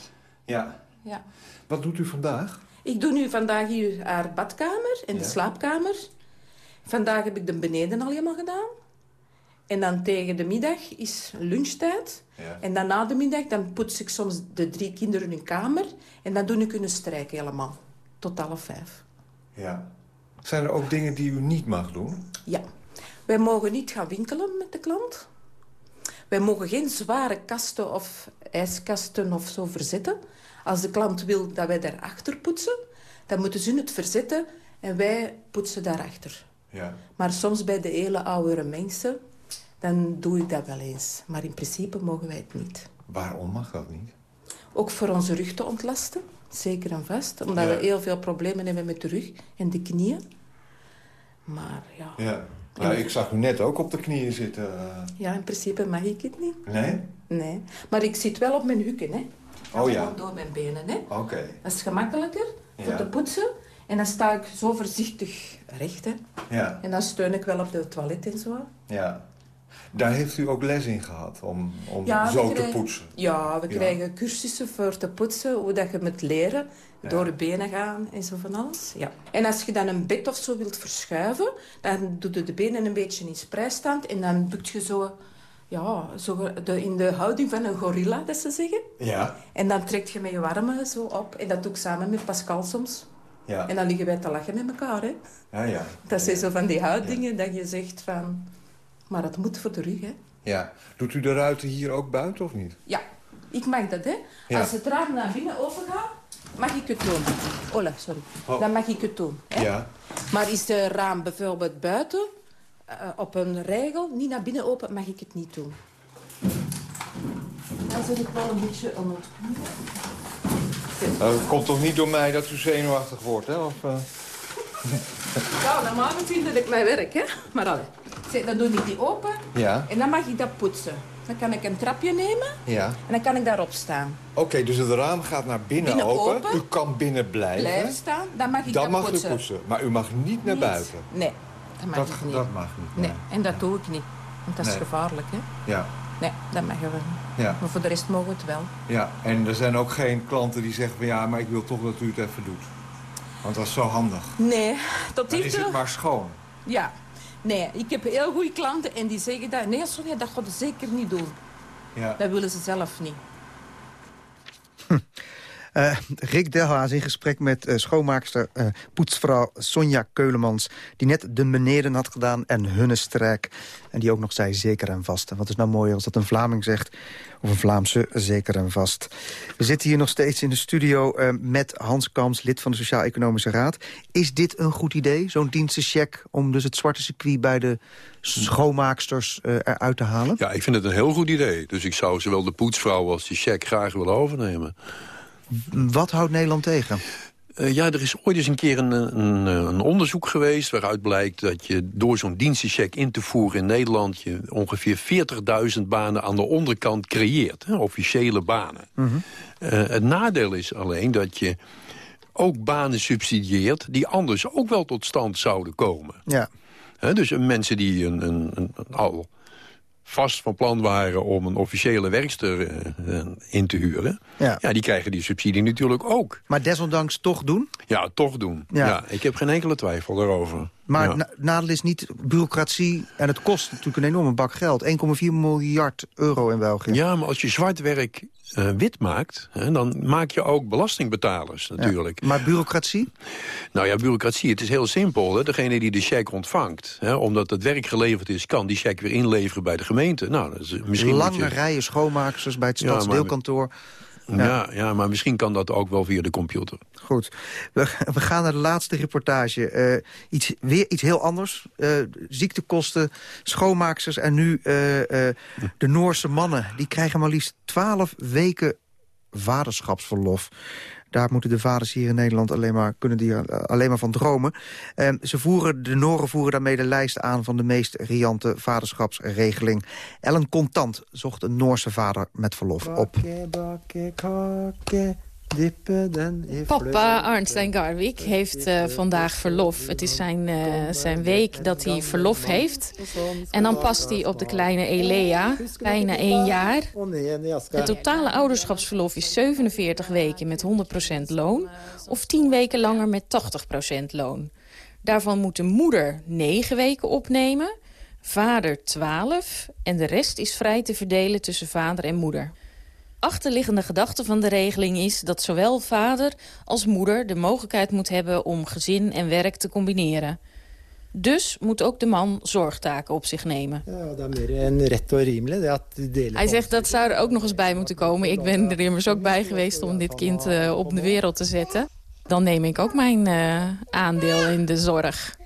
Ja. Ja. Wat doet u vandaag? Ik doe nu vandaag hier haar badkamer en de slaapkamer. Vandaag heb ik de beneden al helemaal gedaan. En dan tegen de middag is lunchtijd. Ja. En dan na de middag dan poets ik soms de drie kinderen hun kamer. En dan doe ik hun strijken helemaal. Tot half vijf. Ja. Zijn er ook dingen die u niet mag doen? Ja. Wij mogen niet gaan winkelen met de klant. Wij mogen geen zware kasten of ijskasten of zo verzetten. Als de klant wil dat wij daarachter poetsen, dan moeten ze het verzetten en wij poetsen daarachter. Ja. Maar soms bij de hele oudere mensen, dan doe ik dat wel eens. Maar in principe mogen wij het niet. Waarom mag dat niet? Ook voor onze rug te ontlasten, zeker en vast. Omdat Ja. we heel veel problemen hebben met de rug en de knieën. Maar ja, Ja. Nou, ik zag u net ook op de knieën zitten. ja, in principe mag ik het niet. Nee? Nee. Maar ik zit wel op mijn hukken, hè. Oh ja. Door mijn benen, hè. Oké. Dat is gemakkelijker voor Ja. te poetsen. En dan sta ik zo voorzichtig recht, hè. Ja. En dan steun ik wel op de toilet en zo. Ja. Daar heeft u ook les in gehad om, om Ja, zo te poetsen. Ja, we Ja. krijgen cursussen voor te poetsen, hoe dat je moet leren. Ja. Door de benen gaan en zo van alles. Ja. En als je dan een bed of zo wilt verschuiven, dan doe je de benen een beetje in spreistand en dan bukt je zo, ja, zo de, in de houding van een gorilla, dat ze zeggen. Ja. En dan trekt je met je armen zo op. En dat doe ik samen met Pascal soms. Ja. En dan liggen wij te lachen met elkaar, hè. Ja, ja. Dat zijn zo van die houdingen dat je zegt van... Maar dat moet voor de rug, hè. Ja. Doet u de ruiten hier ook buiten of niet? Ja, ik mag dat, hè. Ja. Als het raam naar binnen open gaat, mag ik het doen. Ola, sorry. Oh. Dan mag ik het doen. Hè? Ja. Maar is de raam bijvoorbeeld buiten, eh, op een regel, niet naar binnen open, mag ik het niet doen. Dan zit ik wel een beetje onontkomen. Nou, het komt toch niet door mij dat u zenuwachtig wordt, hè? Of, eh? Ja, normaal gezien dat ik mijn werk, hè. Maar allee. Dan doe ik die open Ja. en dan mag ik dat poetsen. Dan kan ik een trapje nemen Ja. en dan kan ik daarop staan. Oké, dus het raam gaat naar binnen, Binnen open. open. U kan binnen blijven. Blijven staan, dan mag ik Dan dat mag poetsen. u poetsen. Maar u mag niet naar Niet. buiten. Nee, dat mag Dat, ik niet. dat mag niet. Nee, en dat doe ik niet. Want dat is gevaarlijk, hè? Ja. Nee, dat mag we niet. Ja. Maar voor de rest mogen we het wel. ja. En er zijn ook geen klanten die zeggen van ja, maar ik wil toch dat u het even doet. Want dat is zo handig. Nee, tot Dan is het maar schoon. Ja. Nee, ik heb heel goede klanten en die zeggen dat... Nee, Sonja, dat gaat zeker niet doen. Ja. Dat willen ze zelf niet. Eh, Rick Delhaas in gesprek met eh, schoonmaakster eh, poetsvrouw Sonja Keulemans... die net de beneden had gedaan en hunnestrijk. En die ook nog zei zeker en vast. Wat is nou mooi als dat een Vlaming zegt, of een Vlaamse zeker en vast. We zitten hier nog steeds in de studio met Hans Kams, lid van de Sociaal-Economische Raad. Is dit een goed idee, zo'n dienstencheck... om dus het zwarte circuit bij de schoonmaaksters eruit te halen? Ja, ik vind het een heel goed idee. Dus ik zou zowel de poetsvrouw als de check graag willen overnemen. Wat houdt Nederland tegen? Eh, ja, er is ooit eens een keer een, een, een onderzoek geweest... waaruit blijkt dat je door zo'n dienstencheck in te voeren in Nederland... je ongeveer 40.000 banen aan de onderkant creëert. Hè, officiële banen. Eh, het nadeel is alleen dat je ook banen subsidieert... die anders ook wel tot stand zouden komen. Ja. Hè, dus mensen die een, een, een, een al vast van plan waren om een officiële werkster eh, eh, in te huren... Ja. ja, die krijgen die subsidie natuurlijk ook. Maar desondanks toch doen? Ja, toch doen. Ja. Ja. ik heb geen enkele twijfel daarover. Maar Ja. na- nadeel is niet bureaucratie en het kost natuurlijk een enorme bak geld. 1,4 miljard euro in België. Ja, maar als je zwart werk eh, wit maakt... Hè, dan maak je ook belastingbetalers natuurlijk. Maar bureaucratie? Nou ja, bureaucratie, het is heel simpel. Hè. Degene die de cheque ontvangt, hè, omdat het werk geleverd is... kan die cheque weer inleveren bij de gemeente. Nou, dat is, misschien Lange je... rijen schoonmakers bij het Ja, Ja. Ja, maar misschien kan dat ook wel via de computer. Goed. We, we gaan naar de laatste reportage. Eh, iets, weer iets heel anders. Eh, ziektekosten, schoonmaaksters en nu eh, de Noorse mannen. Die krijgen maar liefst 12 weken vaderschapsverlof. Daar moeten de vaders hier in Nederland alleen maar, kunnen die eh, alleen maar van dromen. Ze voeren, de Noren voeren daarmee de lijst aan van de meest riante vaderschapsregeling. Ellen Contant zocht een Noorse vader met verlof op. Papa Arnstein Garwik heeft eh, vandaag verlof. Het is zijn, eh, zijn week dat hij verlof heeft. En dan past hij op de kleine Elea, bijna één jaar. Het totale ouderschapsverlof is 47 weken met 100% loon... of 10 weken langer met 80% loon. Daarvan moet de moeder 9 weken opnemen, vader 12... en de rest is vrij te verdelen tussen vader en moeder achterliggende gedachte van de regeling is dat zowel vader als moeder de mogelijkheid moet hebben om gezin en werk te combineren. Dus moet ook de man zorgtaken op zich nemen. Ja, dat is meer een rett en rimelig. Hij zegt dat zou er ook nog eens bij moeten komen. Ik ben er immers ook bij geweest om dit kind uh, op de wereld te zetten. Dan neem ik ook mijn uh, aandeel in de zorg.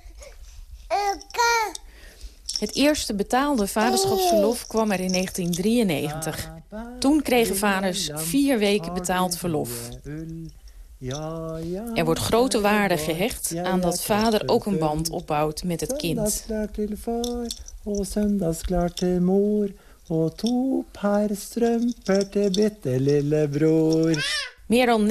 Het eerste betaalde vaderschapsverlof kwam er in 1993. Toen kregen vaders vier weken betaald verlof. Er wordt grote waarde gehecht aan dat vader ook een band opbouwt met het kind. Meer dan 90%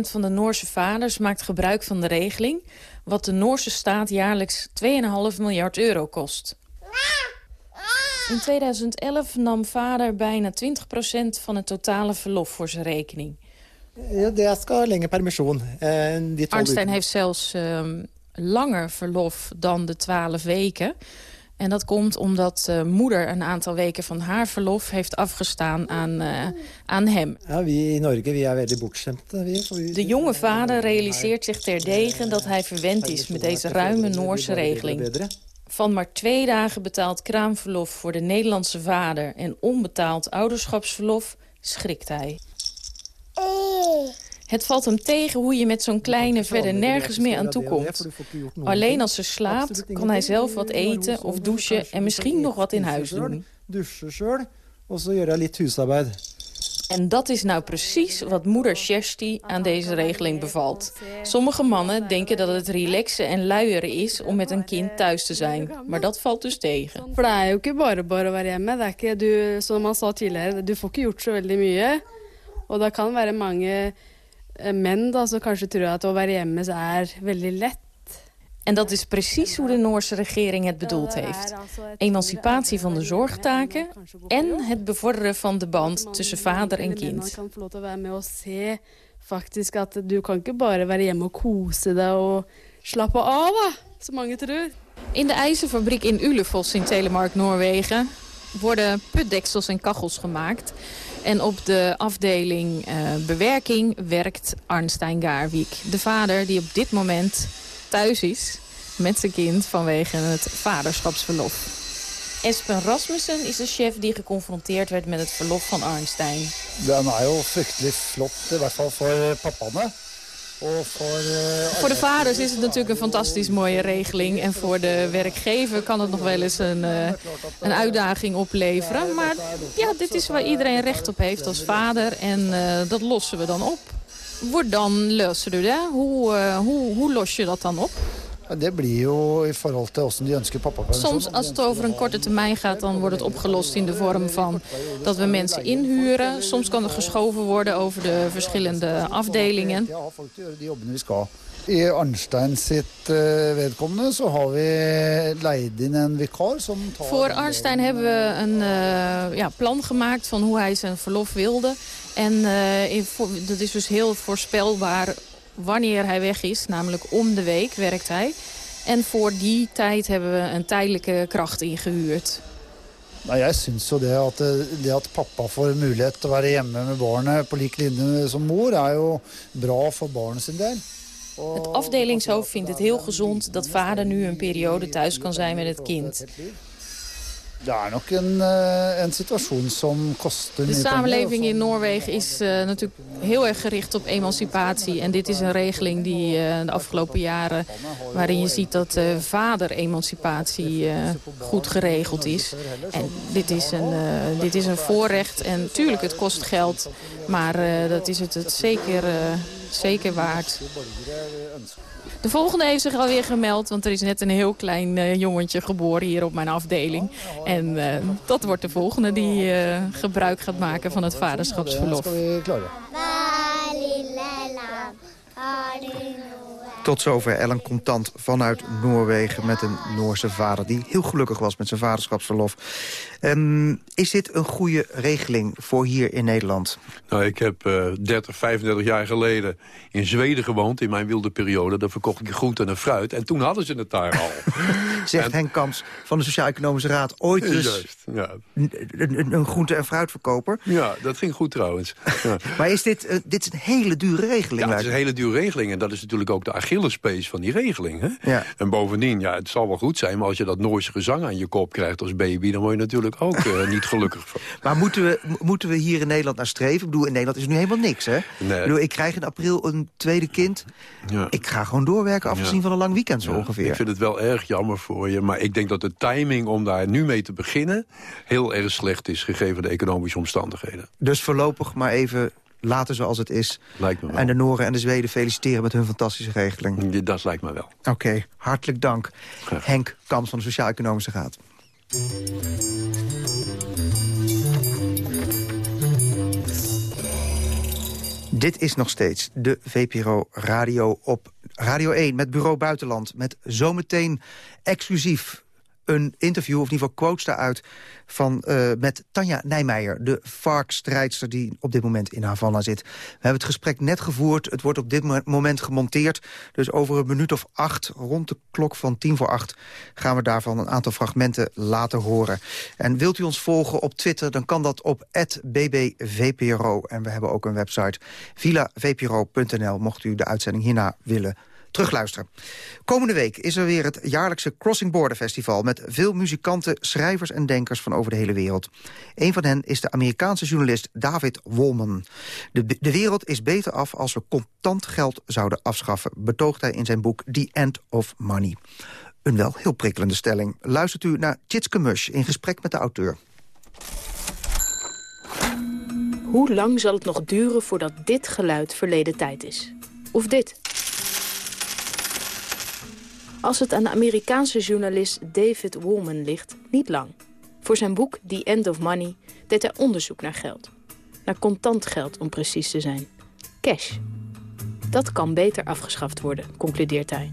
van de Noorse vaders maakt gebruik van de regeling... wat de Noorse staat jaarlijks 2,5 miljard euro kost. In 2011 nam vader bijna 20% van het totale verlof voor zijn rekening. Ja, dat is lange permissie. Arnstein heeft zelfs um, langer verlof dan de 12 weken. En dat komt omdat uh, moeder een aantal weken van haar verlof heeft afgestaan aan, uh, aan hem. Ja, wie in Norge wie er bortstemt. De jonge vader realiseert zich terdege dat hij verwend is met deze ruime Noorse regeling. Van maar twee dagen betaald kraamverlof voor de Nederlandse vader... en onbetaald ouderschapsverlof schrikt hij. Het valt hem tegen hoe je met zo'n kleine verder nergens meer aan toe komt. Alleen als ze slaapt kan hij zelf wat eten of douchen... en misschien nog wat in huis doen. Douchen en zo liet huisarbeid. En dat is nou precies wat moeder Shersti aan deze regeling bevalt. Sommige mannen denken dat het relaxen en luieren is om met een kind thuis te zijn. Maar dat valt dus tegen. For det er jo ikke bare bare å være hjemme. Det du, som man sa tidligere, du får ikke gjort så veldig mye. Og det kan være mange eh, menn da, som kanskje tror at å være hjemme er veldig lett. En dat is precies hoe de Noorse regering het bedoeld heeft. Emancipatie van de zorgtaken en het bevorderen van de band tussen vader en kind. Faktisk at du kan ikke bare være hjemme og kose deg og slappe av, som mange tror. In de ijzerfabriek in Ulefoss in Telemark, Noorwegen... worden putdeksels en kachels gemaakt. En op de afdeling uh, bewerking werkt Arnstein Gaarwiek. De vader die op dit moment thuis is met zijn kind vanwege het vaderschapsverlof. Espen Rasmussen is de chef die geconfronteerd werd met het verlof van Arnstein. Dat is heel fryktelig flott, in ieder geval voor papa's. Voor de vaders is het natuurlijk een fantastisch mooie regeling. En voor de werkgever kan het nog wel eens een, uh, een uitdaging opleveren. Maar ja, dit is waar iedereen recht op heeft als vader. En uh, dat lossen we dan op. Hvordan løser du det? Hoe, hoe, hoe los je dat dan op? Det blir jo i forhold til hvordan de ønsker pappapermisjon. Soms als het over een korte termijn gaat, dan wordt het opgelost in de vorm van dat we mensen inhuren. Soms kan er geschoven worden over de verschillende afdelingen. I Arnstein sitt vedkommende så har we leid in een vikar som tar... Voor Arnstein hebben we een uh, ja, plan gemaakt van hoe hij zijn verlof wilde. En uh, in, dat is dus heel voorspelbaar wanneer hij weg is. Namelijk om de week werkt hij. En voor die tijd hebben we een tijdelijke kracht ingehuurd. Nou, jeg syns jo det at, det at pappa får mulighet til å være hjemme med barnet på lik linje som mor, er jo bra for barnet sin del. Het afdelingshoofd vindt het heel gezond dat vader nu een periode thuis kan zijn met het kind. Det er nok een, uh, een situatie som koster... De samenleving in Noorwegen is uh, natuurlijk heel erg gericht op emancipatie. En dit is een regeling die uh, de afgelopen jaren... waarin je ziet dat vader-emancipatie goed geregeld is. En dit is, een, dit is een voorrecht. En tuurlijk, het kost geld. Maar dat is het, het zeker, zeker waard. De volgende heeft zich alweer gemeld, want er is net een heel klein uh, jongetje geboren hier op mijn afdeling. En uh, dat wordt de volgende die uh, gebruik gaat maken van het vaderschapsverlof. Tot zover Ellen Contant vanuit Noorwegen met een Noorse vader... die heel gelukkig was met zijn vaderschapsverlof. Ehm, is dit een goede regeling voor hier in Nederland? Nou, ik heb uh, 30, 35 jaar geleden in Zweden gewoond, in mijn wilde periode. Daar verkocht ik groenten en fruit. En toen hadden ze het daar al. Zegt en... Henk Kams van de Sociaal-Economische Raad. Ooit dus Juist, ja. een, een, groente- en fruitverkoper. Ja, dat ging goed trouwens. Ja. maar is dit, uh, dit is een hele dure regeling? Ja, het is een hele dure regeling. En dat is natuurlijk ook de Achillespees van die regeling. Hè? Ja. En bovendien, ja, het zal wel goed zijn... maar als je dat Noorse gezang aan je kop krijgt als baby... dan word je natuurlijk ook uh, niet gelukkig van. Maar moeten we, moeten we hier in Nederland naar streven? Ik bedoel, in Nederland is nu helemaal niks, hè? Nee. Ik, bedoel, ik krijg in april een tweede kind. Ja. Ik ga gewoon doorwerken, afgezien Ja. van een lang weekend zo Ja, ongeveer. Ik vind het wel erg jammer voor je. Maar ik denk dat de timing om daar nu mee te beginnen... heel erg slecht is, gegeven de economische omstandigheden. Dus voorlopig maar even laten zoals het is. Lijkt me wel. En de Noren en de Zweden feliciteren met hun fantastische regeling. Dat lijkt me wel. Oké, hartelijk dank. Henk Kams van de Sociaal-Economische Raad. Dit is nog steeds de VPRO Radio op Radio 1 met Bureau Buitenland. Met zometeen exclusief een interview, of in ieder geval quotes daaruit... Van, uh, met Tanja Nijmeijer, de FARC-strijdster die op dit moment in Havana zit. We hebben het gesprek net gevoerd, het wordt op dit moment gemonteerd. Dus over een minuut of acht, rond de klok van tien voor acht... gaan we daarvan een aantal fragmenten laten horen. En wilt u ons volgen op Twitter, dan kan dat op @bbvpro. En we hebben ook een website, villavpro.nl... mocht u de uitzending hierna willen terugluisteren. Komende week is er weer het jaarlijkse Crossing Border Festival... met veel muzikanten, schrijvers en denkers van over de hele wereld. Een van hen is de Amerikaanse journalist David Wolman. De, wereld is beter af als we contant geld zouden afschaffen... betoogt hij in zijn boek The End of Money. Een wel heel prikkelende stelling. Luistert u naar Tjitske Mush in gesprek met de auteur. Hoe lang zal het nog duren voordat dit geluid verleden tijd is? Of dit? Als het aan de Amerikaanse journalist David Wolman ligt, niet lang. Voor zijn boek The End of Money deed hij onderzoek naar geld. Naar contant geld, om precies te zijn. Cash. Dat kan beter afgeschaft worden, concludeert hij.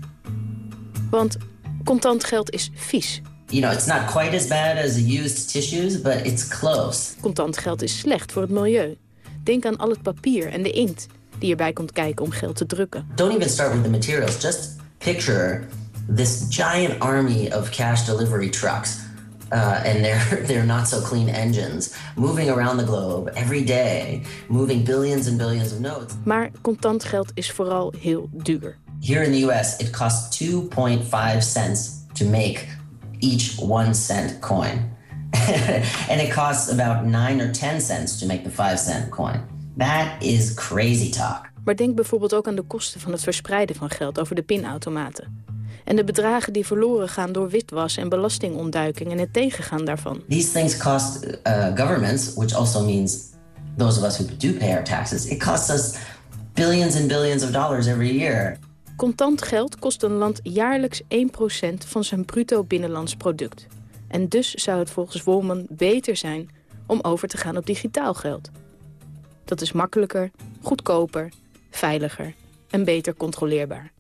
Want contant geld is vies. You know, it's not quite as bad as used tissues, but it's close. Contant geld is slecht voor het milieu. Denk aan al het papier en de inkt die erbij komt kijken om geld te drukken. Don't even start with the materials. Just picture this giant army of cash delivery trucks. Uh, and they're they're not so clean engines moving around the globe every day, moving billions and billions of notes. Maar contant geld is vooral heel duur. Here in the US, it costs 2.5 cents to make each one cent coin. and it costs about 9 or 10 cents to make the 5 cent coin. That is crazy talk. Maar denk bijvoorbeeld ook aan de kosten van het verspreiden van geld over de pinautomaten. En de bedragen die verloren gaan door witwas en belastingontduiking en het tegengaan daarvan. These things cost uh, governments, which also means those of us who do pay our taxes, it costs us billions and billions of dollars every year. Contant geld kost een land jaarlijks 1% van zijn bruto binnenlands product. En dus zou het volgens Wolman beter zijn om over te gaan op digitaal geld. Dat is makkelijker, goedkoper, veiliger en beter controleerbaar.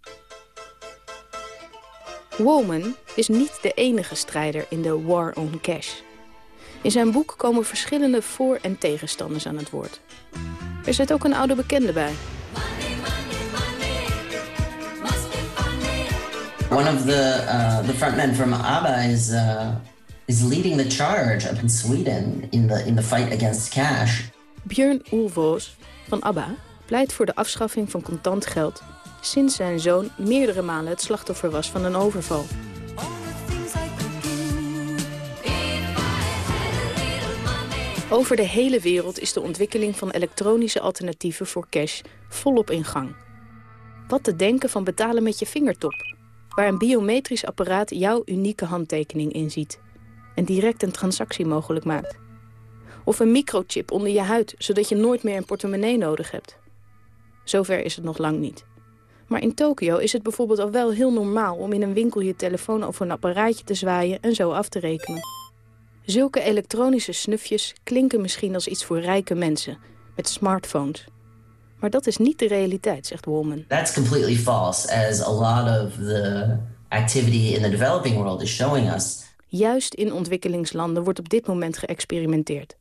Wolman is niet de enige strijder in de War on Cash. In zijn boek komen verschillende voor- en tegenstanders aan het woord. Er zit ook een oude bekende bij. One of the uh, the frontmen from ABBA is uh, is leading the charge up in Sweden in the in the fight against cash. Björn Ulvaeus van ABBA pleit voor de afschaffing van contant geld... sinds zijn zoon meerdere malen het slachtoffer was van een overval. Over de hele wereld is de ontwikkeling van elektronische alternatieven voor cash volop in gang. Wat te denken van betalen met je vingertop, waar een biometrisch apparaat jouw unieke handtekening inziet en direct een transactie mogelijk maakt. Of een microchip onder je huid, zodat je nooit meer een portemonnee nodig hebt. Zover is het nog lang niet. Maar in Tokio is het bijvoorbeeld al wel heel normaal om in een winkel je telefoon over een apparaatje te zwaaien en zo af te rekenen. Zulke elektronische snufjes klinken misschien als iets voor rijke mensen met smartphones. Maar dat is niet de realiteit, zegt Wolman. That's completely false, as a lot of the activity in the developing world is showing us. Juist in ontwikkelingslanden wordt op dit moment geëxperimenteerd.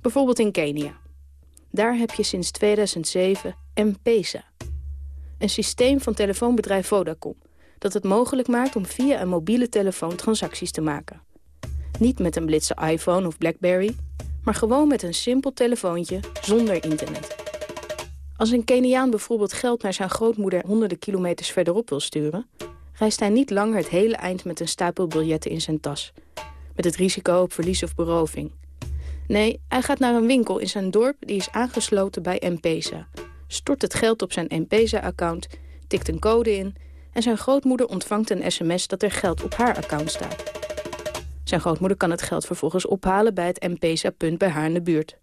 Bijvoorbeeld in Kenia. Daar heb je sinds 2007 M-Pesa. Een systeem van telefoonbedrijf Vodacom... dat het mogelijk maakt om via een mobiele telefoon transacties te maken. Niet met een blitse iPhone of Blackberry... maar gewoon met een simpel telefoontje zonder internet. Als een Keniaan bijvoorbeeld geld naar zijn grootmoeder... honderden kilometers verderop wil sturen... reist hij niet langer het hele eind met een stapel biljetten in zijn tas... met het risico op verlies of beroving... Nee, hij gaat naar een winkel in zijn dorp die is aangesloten bij M-Pesa. Stort het geld op zijn M-Pesa-account, tikt een code in... en zijn grootmoeder ontvangt een sms dat er geld op haar account staat. Zijn grootmoeder kan het geld vervolgens ophalen bij het M-Pesa-punt bij haar in de buurt.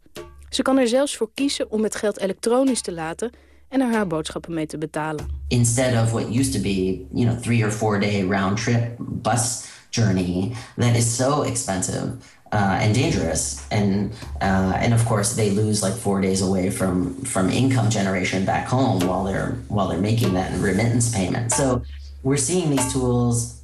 Ze kan er zelfs voor kiezen om het geld elektronisch te laten en er haar boodschappen mee te betalen. Instead of what used to be, you know, three or four day round trip bus journey that is so expensive uh, and dangerous. And uh, and of course, they lose like four days away from from income generation back home while they're while they're making that remittance payment. So we're seeing these tools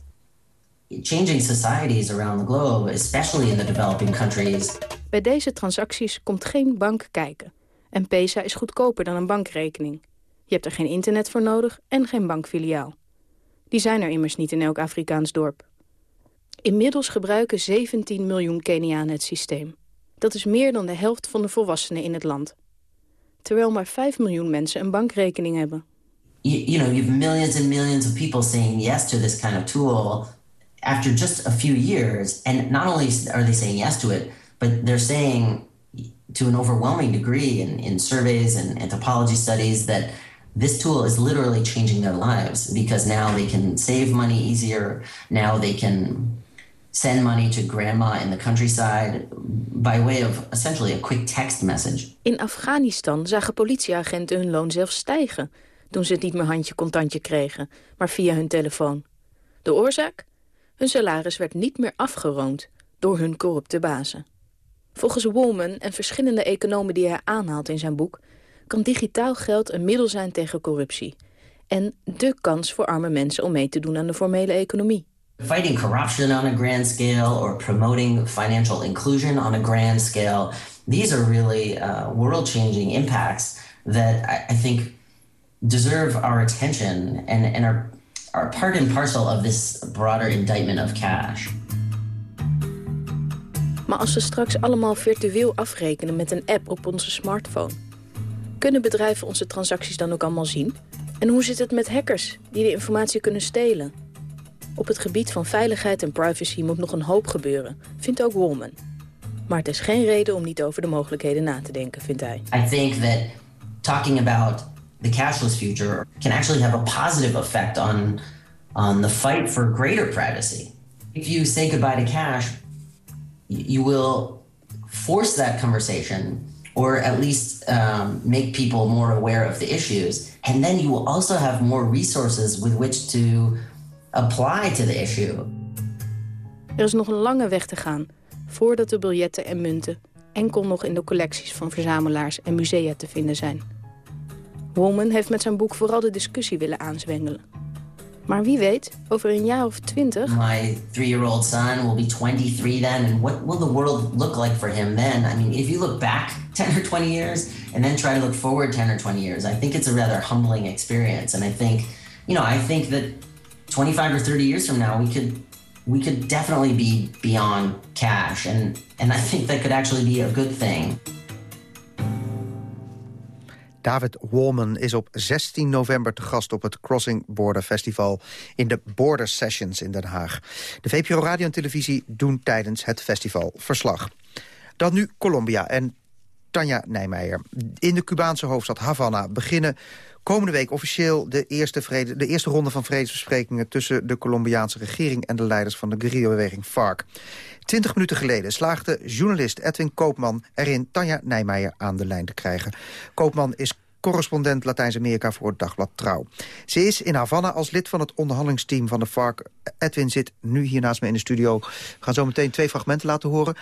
changing societies around the globe, especially in the developing countries. Bij deze transacties komt geen bank kijken. En Pesa is goedkoper dan een bankrekening. Je hebt er geen internet voor nodig en geen bankfiliaal. Die zijn er immers niet in elk Afrikaans dorp. Inmiddels gebruiken 17 miljoen Kenianen het systeem. Dat is meer dan de helft van de volwassenen in het land. Terwijl maar 5 miljoen mensen een bankrekening hebben. You, you know, you have millions and millions of people saying yes to this kind of tool after just a few years. And not only are they saying yes to it, but they're saying to an overwhelming degree in, in surveys and anthropology studies that this tool is literally changing their lives because now they can save money easier. Now they can send money to grandma in the countryside by way of essentially a quick text message. In Afghanistan zagen politieagenten hun loon zelfs stijgen toen ze het niet meer handje contantje kregen, maar via hun telefoon. De oorzaak? Hun salaris werd niet meer afgeroond door hun corrupte bazen. Volgens Woolman en verschillende economen die hij aanhaalt in zijn boek... kan digitaal geld een middel zijn tegen corruptie. En de kans voor arme mensen om mee te doen aan de formele economie. Fighting corruption on a grand scale or promoting financial inclusion on a grand scale, these are really uh, world-changing impacts that I, I, think deserve our attention and, and are, are part and parcel of this broader indictment of cash. Maar als we straks allemaal virtueel afrekenen met een app op onze smartphone... kunnen bedrijven onze transacties dan ook allemaal zien? En hoe zit het met hackers die de informatie kunnen stelen? Op het gebied van veiligheid en privacy moet nog een hoop gebeuren, vindt ook Wolman. Maar het is geen reden om niet over de mogelijkheden na te denken, vindt hij. I think that talking about the cashless future can actually have a positive effect on, on the fight for greater privacy. If you say goodbye to cash, you will force that conversation or at least um, make people more aware of the issues. And then you will also have more resources with which to apply to the issue. Er is nog een lange weg te gaan voordat de biljetten en munten enkel nog in de collecties van verzamelaars en musea te vinden zijn. Woman heeft met zijn boek vooral de discussie willen aanzwengelen. Maar wie weet, over een jaar of twintig... My three-year-old son will be 23 then, and what will the world look like for him then? I mean, if you look back 10 or 20 years, and then try to look forward 10 or 20 years, I think it's a rather humbling experience. And I think, you know, I think that 25 or 30 years from now, we could we could definitely be beyond cash, and and I think that could actually be a good thing. David Wolman is op 16 november te gast op het Crossing Border Festival in de Border Sessions in Den Haag. De VPRO Radio en Televisie doen tijdens het festival verslag. Dan nu Colombia en Tanja Nijmeijer. In de Cubaanse hoofdstad Havana beginnen komende week officieel de eerste, vrede, de eerste ronde van vredesbesprekingen... tussen de Colombiaanse regering en de leiders van de guerrillabeweging FARC. Twintig minuten geleden slaagde journalist Edwin Koopman erin Tanja Nijmeijer aan de lijn te krijgen. Koopman is correspondent Latijns-Amerika voor het dagblad Trouw. Ze is in Havana als lid van het onderhandelingsteam van de FARC. Edwin zit nu hier naast me in de studio. We gaan zo meteen twee fragmenten laten horen.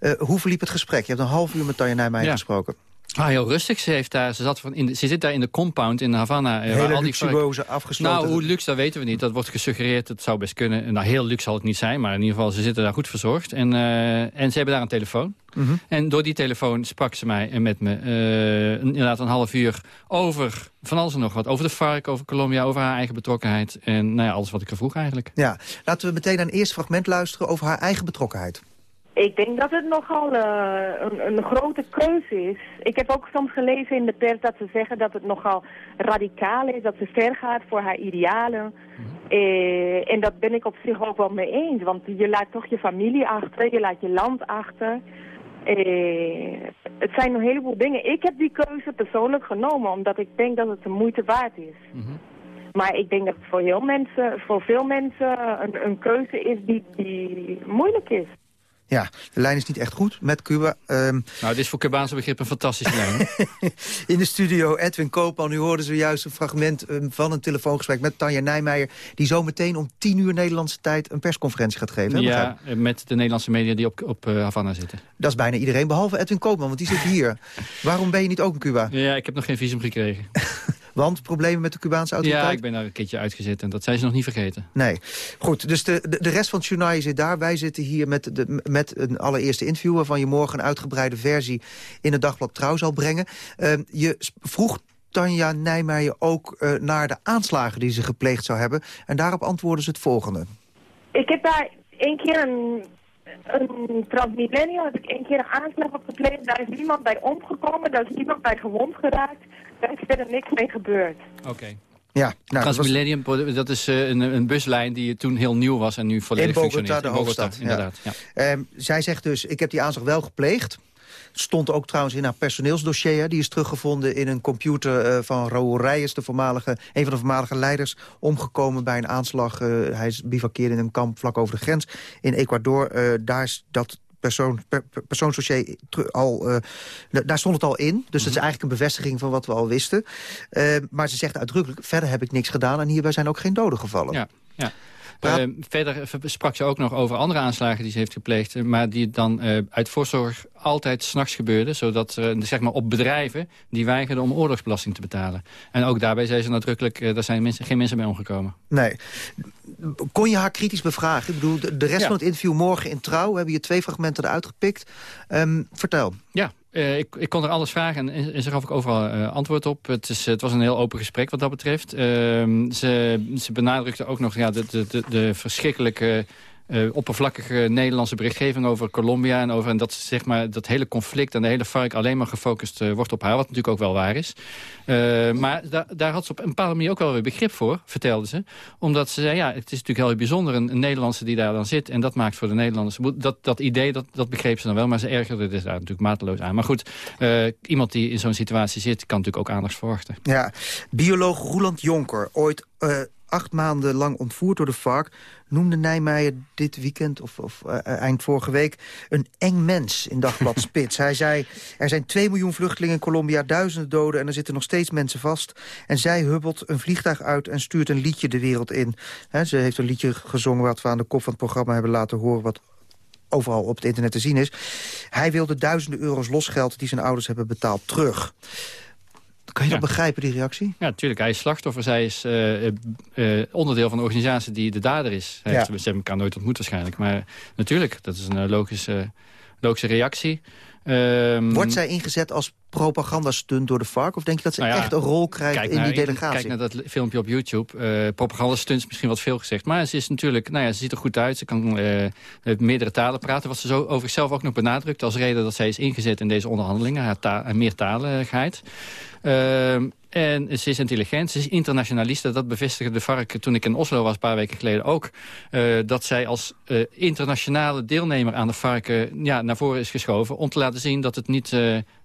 Uh, hoe verliep het gesprek? Je hebt een half uur met Tanja Nijmeijer gesproken. Ah, heel rustig. Ze, heeft daar, ze, zat van in de, ze zit daar in de compound in Havana. Eh, Hele al die luxueuze afgesloten... Nou, hoe luxe, dat weten we niet. Dat wordt gesuggereerd, het zou best kunnen. Nou, heel luxe zal het niet zijn, maar in ieder geval, ze zitten daar goed verzorgd. En, uh, en ze hebben daar een telefoon. Mhm. En door die telefoon sprak ze mij en met me uh, inderdaad een half uur over van alles en nog wat. Over de FARC, over Colombia, over haar eigen betrokkenheid. En nou ja, alles wat ik er vroeg eigenlijk. Ja, laten we meteen naar een eerste fragment luisteren over haar eigen betrokkenheid. Ik denk dat het nogal uh, een, een, grote keuze is. Ik heb ook soms gelezen in de pers dat ze zeggen dat het nogal radicaal is, dat ze ver gaat voor haar idealen. Eh, en dat ben ik op zich ook wel mee eens, want je laat toch je familie achter, je laat je land achter. Eh, het zijn een heleboel dingen. Ik heb die keuze persoonlijk genomen, omdat ik denk dat het de moeite waard is. Mhm. Maar ik denk dat het voor, heel mensen, voor veel mensen een, een keuze is die, die moeilijk is. Ja, de lijn is niet echt goed met Cuba. Um... Nou, dit is voor Cubaanse begrip een fantastische lijn. In de studio Edwin Koopman. U hoorde zojuist een fragment ehm, van een telefoongesprek met Tanja Nijmeijer... die zo meteen om tien uur Nederlandse tijd een persconferentie gaat geven. Ja, met de Nederlandse media die op, op uh, Havana zitten. Dat is bijna iedereen, behalve Edwin Koopman, want die zit hier. Waarom ben je niet ook in Cuba? Ja, ik heb nog geen visum gekregen. Want problemen met de Cubaanse autoriteit? Ja, ik ben daar een keertje uitgezet en dat zijn ze nog niet vergeten. Nee. Goed, dus de, de, de rest van het journaal zit daar. Wij zitten hier met, de, met een allereerste interview... waarvan je morgen een uitgebreide versie in het dagblad Trouw zal brengen. Uh, je vroeg Tanja Nijmeijer ook uh, naar de aanslagen die ze gepleegd zou hebben. En daarop antwoorden ze het volgende. Ik heb daar één keer een een Transmillennium heb ik één keer een aanslag op gepleegd. Daar is niemand bij omgekomen, daar is niemand bij gewond geraakt. Daar is verder niks mee gebeurd. Oké. Ja, nou, Transmillennium, dat, was... dat is uh, een, een, buslijn die toen heel nieuw was en nu volledig in Bogota, functioneert. de hoofdstad. inderdaad. Ja. Uh, zij zegt dus, ik heb die aanslag wel gepleegd. Stond ook trouwens in haar personeelsdossier. Die is teruggevonden in een computer uh, van Raoul Reyes, de voormalige, een van de voormalige leiders. Omgekomen bij een aanslag. Uh, hij is bivakkeerde in een kamp vlak over de grens in Ecuador. Uh, daar is dat persoon, per, persoonsdossier al... Uh, daar stond het al in. Dus mm -hmm. dat is mhm. eigenlijk een bevestiging van wat we al wisten. Uh, maar ze zegt uitdrukkelijk, verder heb ik niks gedaan... en hierbij zijn ook geen doden gevallen. Ja, ja. Uh, verder sprak ze ook nog over andere aanslagen die ze heeft gepleegd... maar die dan uh, uit voorzorg altijd s'nachts gebeurden... zodat uh, zeg maar op bedrijven die weigerden om oorlogsbelasting te betalen. En ook daarbij zei ze nadrukkelijk... daar zijn mensen, geen mensen mee omgekomen. Nee. Kon je haar kritisch bevragen? Ik bedoel, de, de rest ja. van het interview morgen in Trouw... hebben je twee fragmenten eruit gepikt. Um, vertel. Ja, uh, ik, ik, kon er alles vragen en, en ze gaf ik overal uh, antwoord op. Het, is, het was een heel open gesprek wat dat betreft. Uh, ze, ze benadrukte ook nog ja, de, de, de verschrikkelijke uh, oppervlakkige Nederlandse berichtgeving over Colombia... en, over, en dat, zeg maar, dat hele conflict en de hele FARC alleen maar gefocust uh, wordt op haar... wat natuurlijk ook wel waar is. Uh, maar da daar had ze op een bepaalde manier ook wel weer begrip voor, vertelde ze. Omdat ze zei, ja, het is natuurlijk heel bijzonder... een, Nederlandse die daar dan zit en dat maakt voor de Nederlanders... dat, dat idee, dat, dat begreep ze dan wel, maar ze ergerde er daar natuurlijk mateloos aan. Maar goed, iemand die in zo'n situatie zit... kan natuurlijk ook aandacht verwachten. Ja, bioloog Roeland Jonker, ooit acht maanden lang ontvoerd door de FARC... noemde Nijmeijer dit weekend, of, of uh, eind vorige week... een eng mens in Dagblad Spits. Hij zei, er zijn 2 miljoen vluchtelingen in Colombia, duizenden doden... en er zitten nog steeds mensen vast. En zij hubbelt een vliegtuig uit en stuurt een liedje de wereld in. He, ze heeft een liedje gezongen wat we aan de kop van het programma hebben laten horen... wat overal op het internet te zien is. Hij wilde duizenden euro's losgeld die zijn ouders hebben betaald terug. Kan je dat begrijpen, die reactie? Ja, natuurlijk. Hij is slachtoffer. Zij is uh, uh, onderdeel van de organisatie die de dader is. Ja. Ze hebben elkaar nooit ontmoet waarschijnlijk. Maar natuurlijk, dat is een logische, logische reactie. Um, Wordt zij ingezet als propagandastunt door de FARC? Of denk je dat ze nou ja, echt een rol krijgt in naar, die delegatie? Kijk naar dat filmpje op YouTube. Uh, propagandastunt is misschien wat veel gezegd. Maar ze is natuurlijk, nou ja, ze ziet er goed uit. Ze kan uh, meerdere talen praten. Wat ze zo over zichzelf ook nog benadrukt als reden dat zij is ingezet in deze onderhandelingen. Haar ta meertaligheid. Uh, en ze is intelligent, ze is internationaliste. Dat bevestigde de vark toen ik in Oslo was, een paar weken geleden ook. Uh, dat zij als uh, internationale deelnemer aan de vark uh, ja, naar voren is geschoven... om te laten zien dat het niet,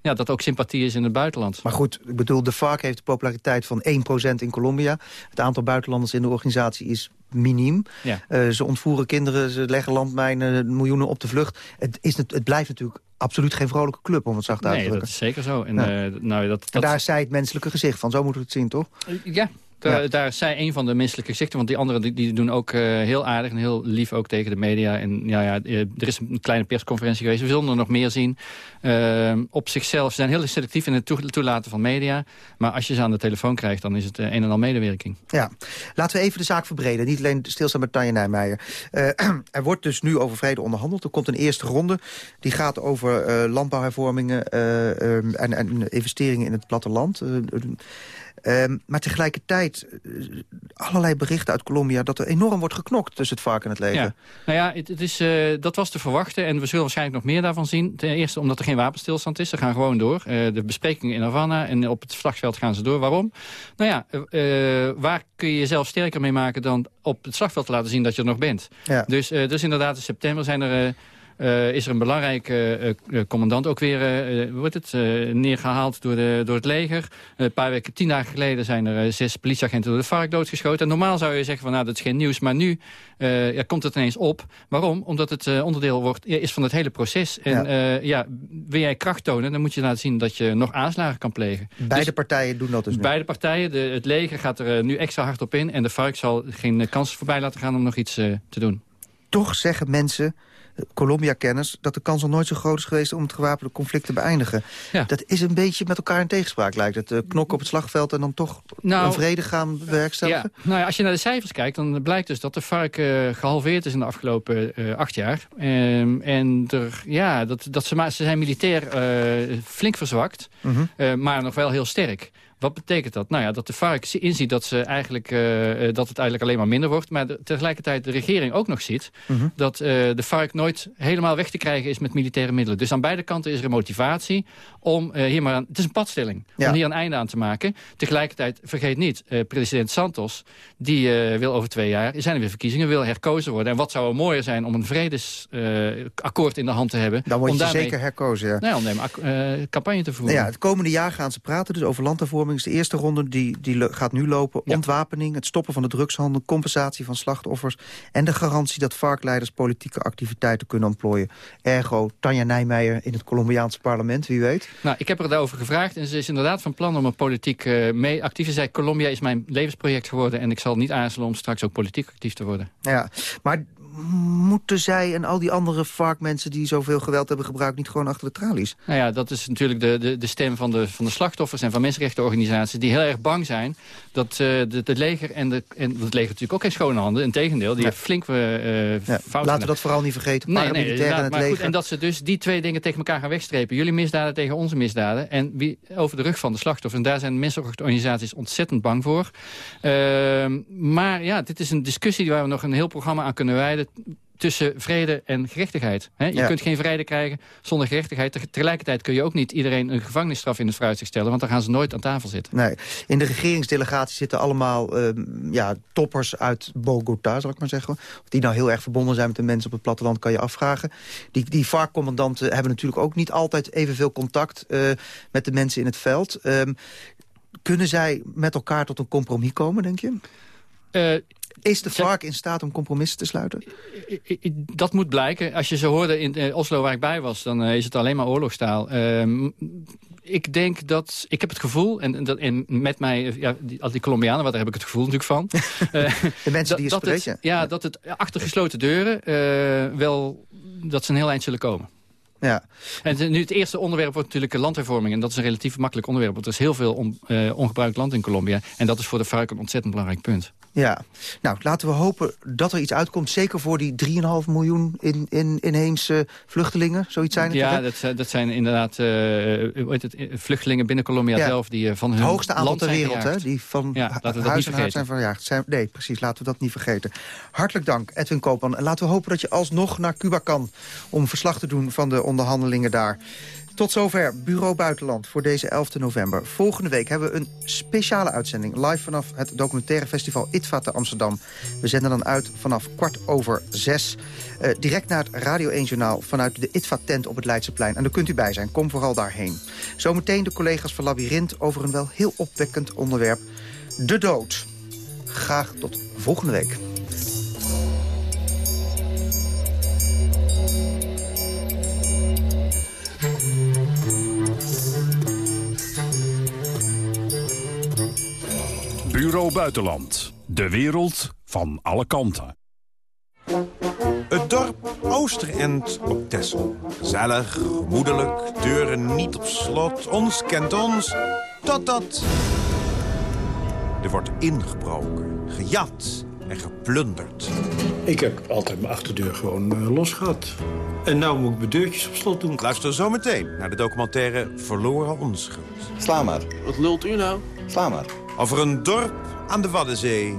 ja, dat ook sympathie is in het buitenland. Maar goed, ik bedoel, de vark heeft de populariteit van 1% in Colombia. Het aantal buitenlanders in de organisatie is miniem. Ja. Ze ontvoeren kinderen, ze leggen landmijnen, miljoenen op de vlucht. Het, is, het blijft natuurlijk absoluut geen vrolijke club, om het zacht uit te drukken. Nee, dat is zeker zo. En, ja. uh, nou, dat, dat... en daar zij het menselijke gezicht van, zo moeten we het zien, toch? Ja, Daar, daar is zij een van de menselijke gezichten. Want die anderen die, die doen ook heel aardig en heel lief ook tegen de media. En ja, ja, er is een kleine persconferentie geweest. We zullen er nog meer zien. op zichzelf, ze zijn heel selectief in het toelaten van media. Maar als je ze aan de telefoon krijgt, dan is het een en al medewerking. Ja, laten we even de zaak verbreden. Niet alleen stilstaan met Tanja Nijmeijer. er wordt dus nu over vrede onderhandeld. Er komt een eerste ronde. Die gaat over landbouwhervormingen ehm, en, en investeringen in het platteland. Um, maar tegelijkertijd uh, allerlei berichten uit Colombia... dat er enorm wordt geknokt tussen het vark en het. Ja. Nou ja, het, het is, uh, dat was te verwachten. En we zullen waarschijnlijk nog meer daarvan zien. Ten eerste omdat er geen wapenstilstand is. Ze gaan gewoon door. Uh, de besprekingen in Havana en op het slagveld gaan ze door. Waarom? Nou ja, waar kun je jezelf sterker mee maken... dan op het slagveld te laten zien dat je er nog bent. Ja. Dus, dus inderdaad, in september zijn er... Uh, is er een belangrijke uh, commandant ook weer wordt het, neergehaald door, de, door het leger. een paar weken, tien dagen geleden zijn er zes politieagenten door de FARC doodgeschoten. En normaal zou je zeggen van nou dat is geen nieuws, maar nu ja, komt het ineens op. Waarom? Omdat het onderdeel wordt, is van het hele proces. En ja. ja. wil jij kracht tonen, dan moet je laten zien dat je nog aanslagen kan plegen. Beide dus, partijen doen dat dus nu? Beide partijen, de, het leger gaat er nu extra hard op in en de FARC zal geen kans voorbij laten gaan om nog iets te doen. Toch zeggen mensen Colombia-kennis... dat de kans al nooit zo groot is geweest om het gewapende conflict te beëindigen. Ja. Dat is een beetje met elkaar in tegenspraak, lijkt het. Knokken op het slagveld en dan toch nou, een vrede gaan bewerkstelligen. Ja. Nou ja, als je naar de cijfers kijkt, dan blijkt dus dat de FARC uh, gehalveerd is in de afgelopen uh, acht jaar. Um, en er, ja, dat, dat ze, ze zijn militair flink verzwakt, -hmm. maar nog wel heel sterk. Wat betekent dat? Nou ja, dat de FARC inziet dat, ze eigenlijk, uh, dat het eigenlijk alleen maar minder wordt. Maar de, tegelijkertijd de regering ook nog ziet... Mhm. dat uh, de FARC nooit helemaal weg te krijgen is met militaire middelen. Dus aan beide kanten is er motivatie om uh, hier maar aan... Het is een padstelling om hier een einde aan te maken. Tegelijkertijd, vergeet niet, president Santos... die wil over twee jaar, zijn er weer verkiezingen, wil herkozen worden. En wat zou er mooier zijn om een vredesakkoord in de hand te hebben... Dan word je daarmee, zeker herkozen, ja. Nou, om daarmee campagne te voeren. Nou ja, het komende jaar gaan ze praten dus over landhervorming is de eerste ronde, die, die gaat nu lopen. Ontwapening, het stoppen van de drugshandel, compensatie van slachtoffers... en de garantie dat varkleiders politieke activiteiten kunnen ontplooien. Ergo, Tanja Nijmeijer in het Colombiaanse parlement, wie weet. Nou, ik heb er daarover gevraagd en ze is inderdaad van plan om een politiek uh, mee actief te zijn. Colombia is mijn levensproject geworden en ik zal niet aarzelen om straks ook politiek actief te worden. Ja, maar moeten zij en al die andere varkmensen die zoveel geweld hebben gebruikt... niet gewoon achter de tralies? Nou ja, dat is natuurlijk de, de, de stem van de, van de slachtoffers en van mensenrechtenorganisaties... die heel erg bang zijn dat uh, het leger en, de, en het leger natuurlijk ook geen schone handen. Integendeel, die ja. heeft flink uh, ja, Laten we dat vooral niet vergeten. Nee, nee, en het maar leger. Goed, en dat ze dus die twee dingen tegen elkaar gaan wegstrepen. Jullie misdaden tegen onze misdaden. En wie, over de rug van de slachtoffers. En daar zijn mensenrechtenorganisaties ontzettend bang voor. Uh, maar ja, dit is een discussie waar we nog een heel programma aan kunnen wijden tussen vrede en gerechtigheid. je kunt geen vrede krijgen zonder gerechtigheid. Tegelijkertijd kun je ook niet iedereen een gevangenisstraf in het vooruitzicht stellen... want dan gaan ze nooit aan tafel zitten. Nee. In de regeringsdelegatie zitten allemaal uh, ja, toppers uit Bogota, zal ik maar zeggen. Die nou heel erg verbonden zijn met de mensen op het platteland, kan je afvragen. Die, die varkcommandanten hebben natuurlijk ook niet altijd evenveel contact... Uh, met de mensen in het veld. Uh, kunnen zij met elkaar tot een compromis komen, denk je? Uh, is de vark in staat om compromissen te sluiten? Dat moet blijken. Als je ze hoorde in eh, Oslo waar ik bij was, dan eh, is het alleen maar oorlogstaal. Ehm, ik denk dat... Ik heb het gevoel, en, dat, en met mij, eh, ja, die, al die Colombianen, wat daar heb ik het gevoel natuurlijk van. de mensen die je spreken? Ja, dat het achter gesloten deuren wel... dat ze een heel eind zullen komen. Ja. En nu het eerste onderwerp wordt natuurlijk landhervorming. En dat is een relatief makkelijk onderwerp. Want er is heel veel on, ongebruikt land in Colombia. En dat is voor de vark een ontzettend belangrijk punt. Ja, nou laten we hopen dat er iets uitkomt. Zeker voor die 3,5 miljoen in, in, inheemse vluchtelingen. Zoiets zijn het Ja, dat, dat, zijn inderdaad uh, het, vluchtelingen binnen Colombia zelf. Die van hun het hoogste aantal ter wereld, hè? Die van ja, huis en zijn verjaagd. Zijn, nee, precies, laten we dat niet vergeten. Hartelijk dank, Edwin Koopman. En laten we hopen dat je alsnog naar Cuba kan... om verslag te doen van de onderhandelingen daar. Tot zover Bureau Buitenland voor deze 11 november. Volgende week hebben we een speciale uitzending... live vanaf het documentaire festival ITVA te Amsterdam. We zenden dan uit vanaf kwart over zes... Uh, direct naar het Radio 1-journaal vanuit de ITVA-tent op het Leidseplein. En daar kunt u bij zijn, kom vooral daarheen. Zometeen de collega's van Labyrinth over een wel heel opwekkend onderwerp. De dood. Graag tot volgende week. Bureau Buitenland. De wereld van alle kanten. Het dorp Oosterend op Texel. Gezellig, gemoedelijk, deuren niet op slot. Ons kent ons, totdat... Er wordt ingebroken, gejat en geplunderd. Ik heb altijd mijn achterdeur gewoon uh, los gehad. En nou moet ik mijn deurtjes op slot doen. Luister zometeen naar de documentaire Verloren Onschuld. Sla maar. Wat lult u nou? Sla maar. Over een dorp aan de Waddenzee.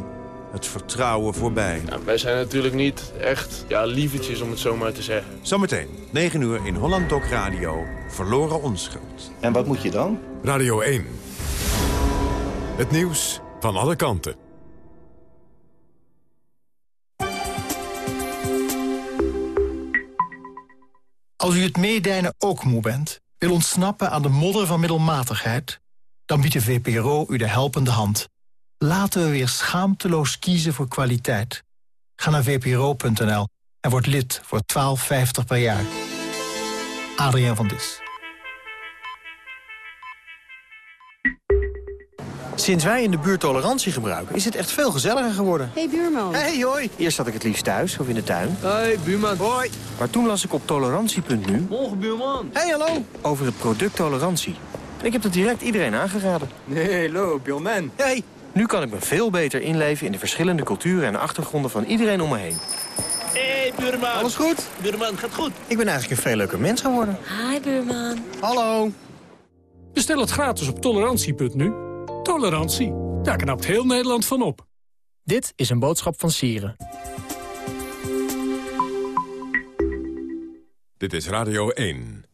Het vertrouwen voorbij. Ja, wij zijn natuurlijk niet echt ja, lievertjes, om het zo maar te zeggen. Zometeen, 9 uur in Holland Doc Radio. Verloren Onschuld. En wat moet je dan? Radio 1. Het nieuws van alle kanten. Als u het meedijnen ook moe bent, wil ontsnappen aan de modder van middelmatigheid... dan biedt de VPRO u de helpende hand. Laten we weer schaamteloos kiezen voor kwaliteit. Ga naar vpro.nl en word lid voor 12,50 per jaar. Adriaan van Dis. Sinds wij in de buurt tolerantie gebruiken, is het echt veel gezelliger geworden. hey, buurman. Hey, hoi. Eerst zat ik het liefst thuis of in de tuin. Hoi, buurman. Hoi. Maar toen las ik op tolerantie.nu... Morgen, buurman. Hey, hallo. Over het product tolerantie. En ik heb het direct iedereen aangeraden. Nee, loop, man. Hey. Nu kan ik me veel beter inleven in de verschillende culturen en achtergronden van iedereen om me heen. hey, buurman. Alles goed? Buurman, gaat goed. Ik ben eigenlijk een veel leuker mens geworden. Hi, buurman. Hallo. Bestel het gratis op tolerantie.nu. Tolerantie, daar knapt heel Nederland van op. Dit is een boodschap van Sieren. Dit is Radio 1.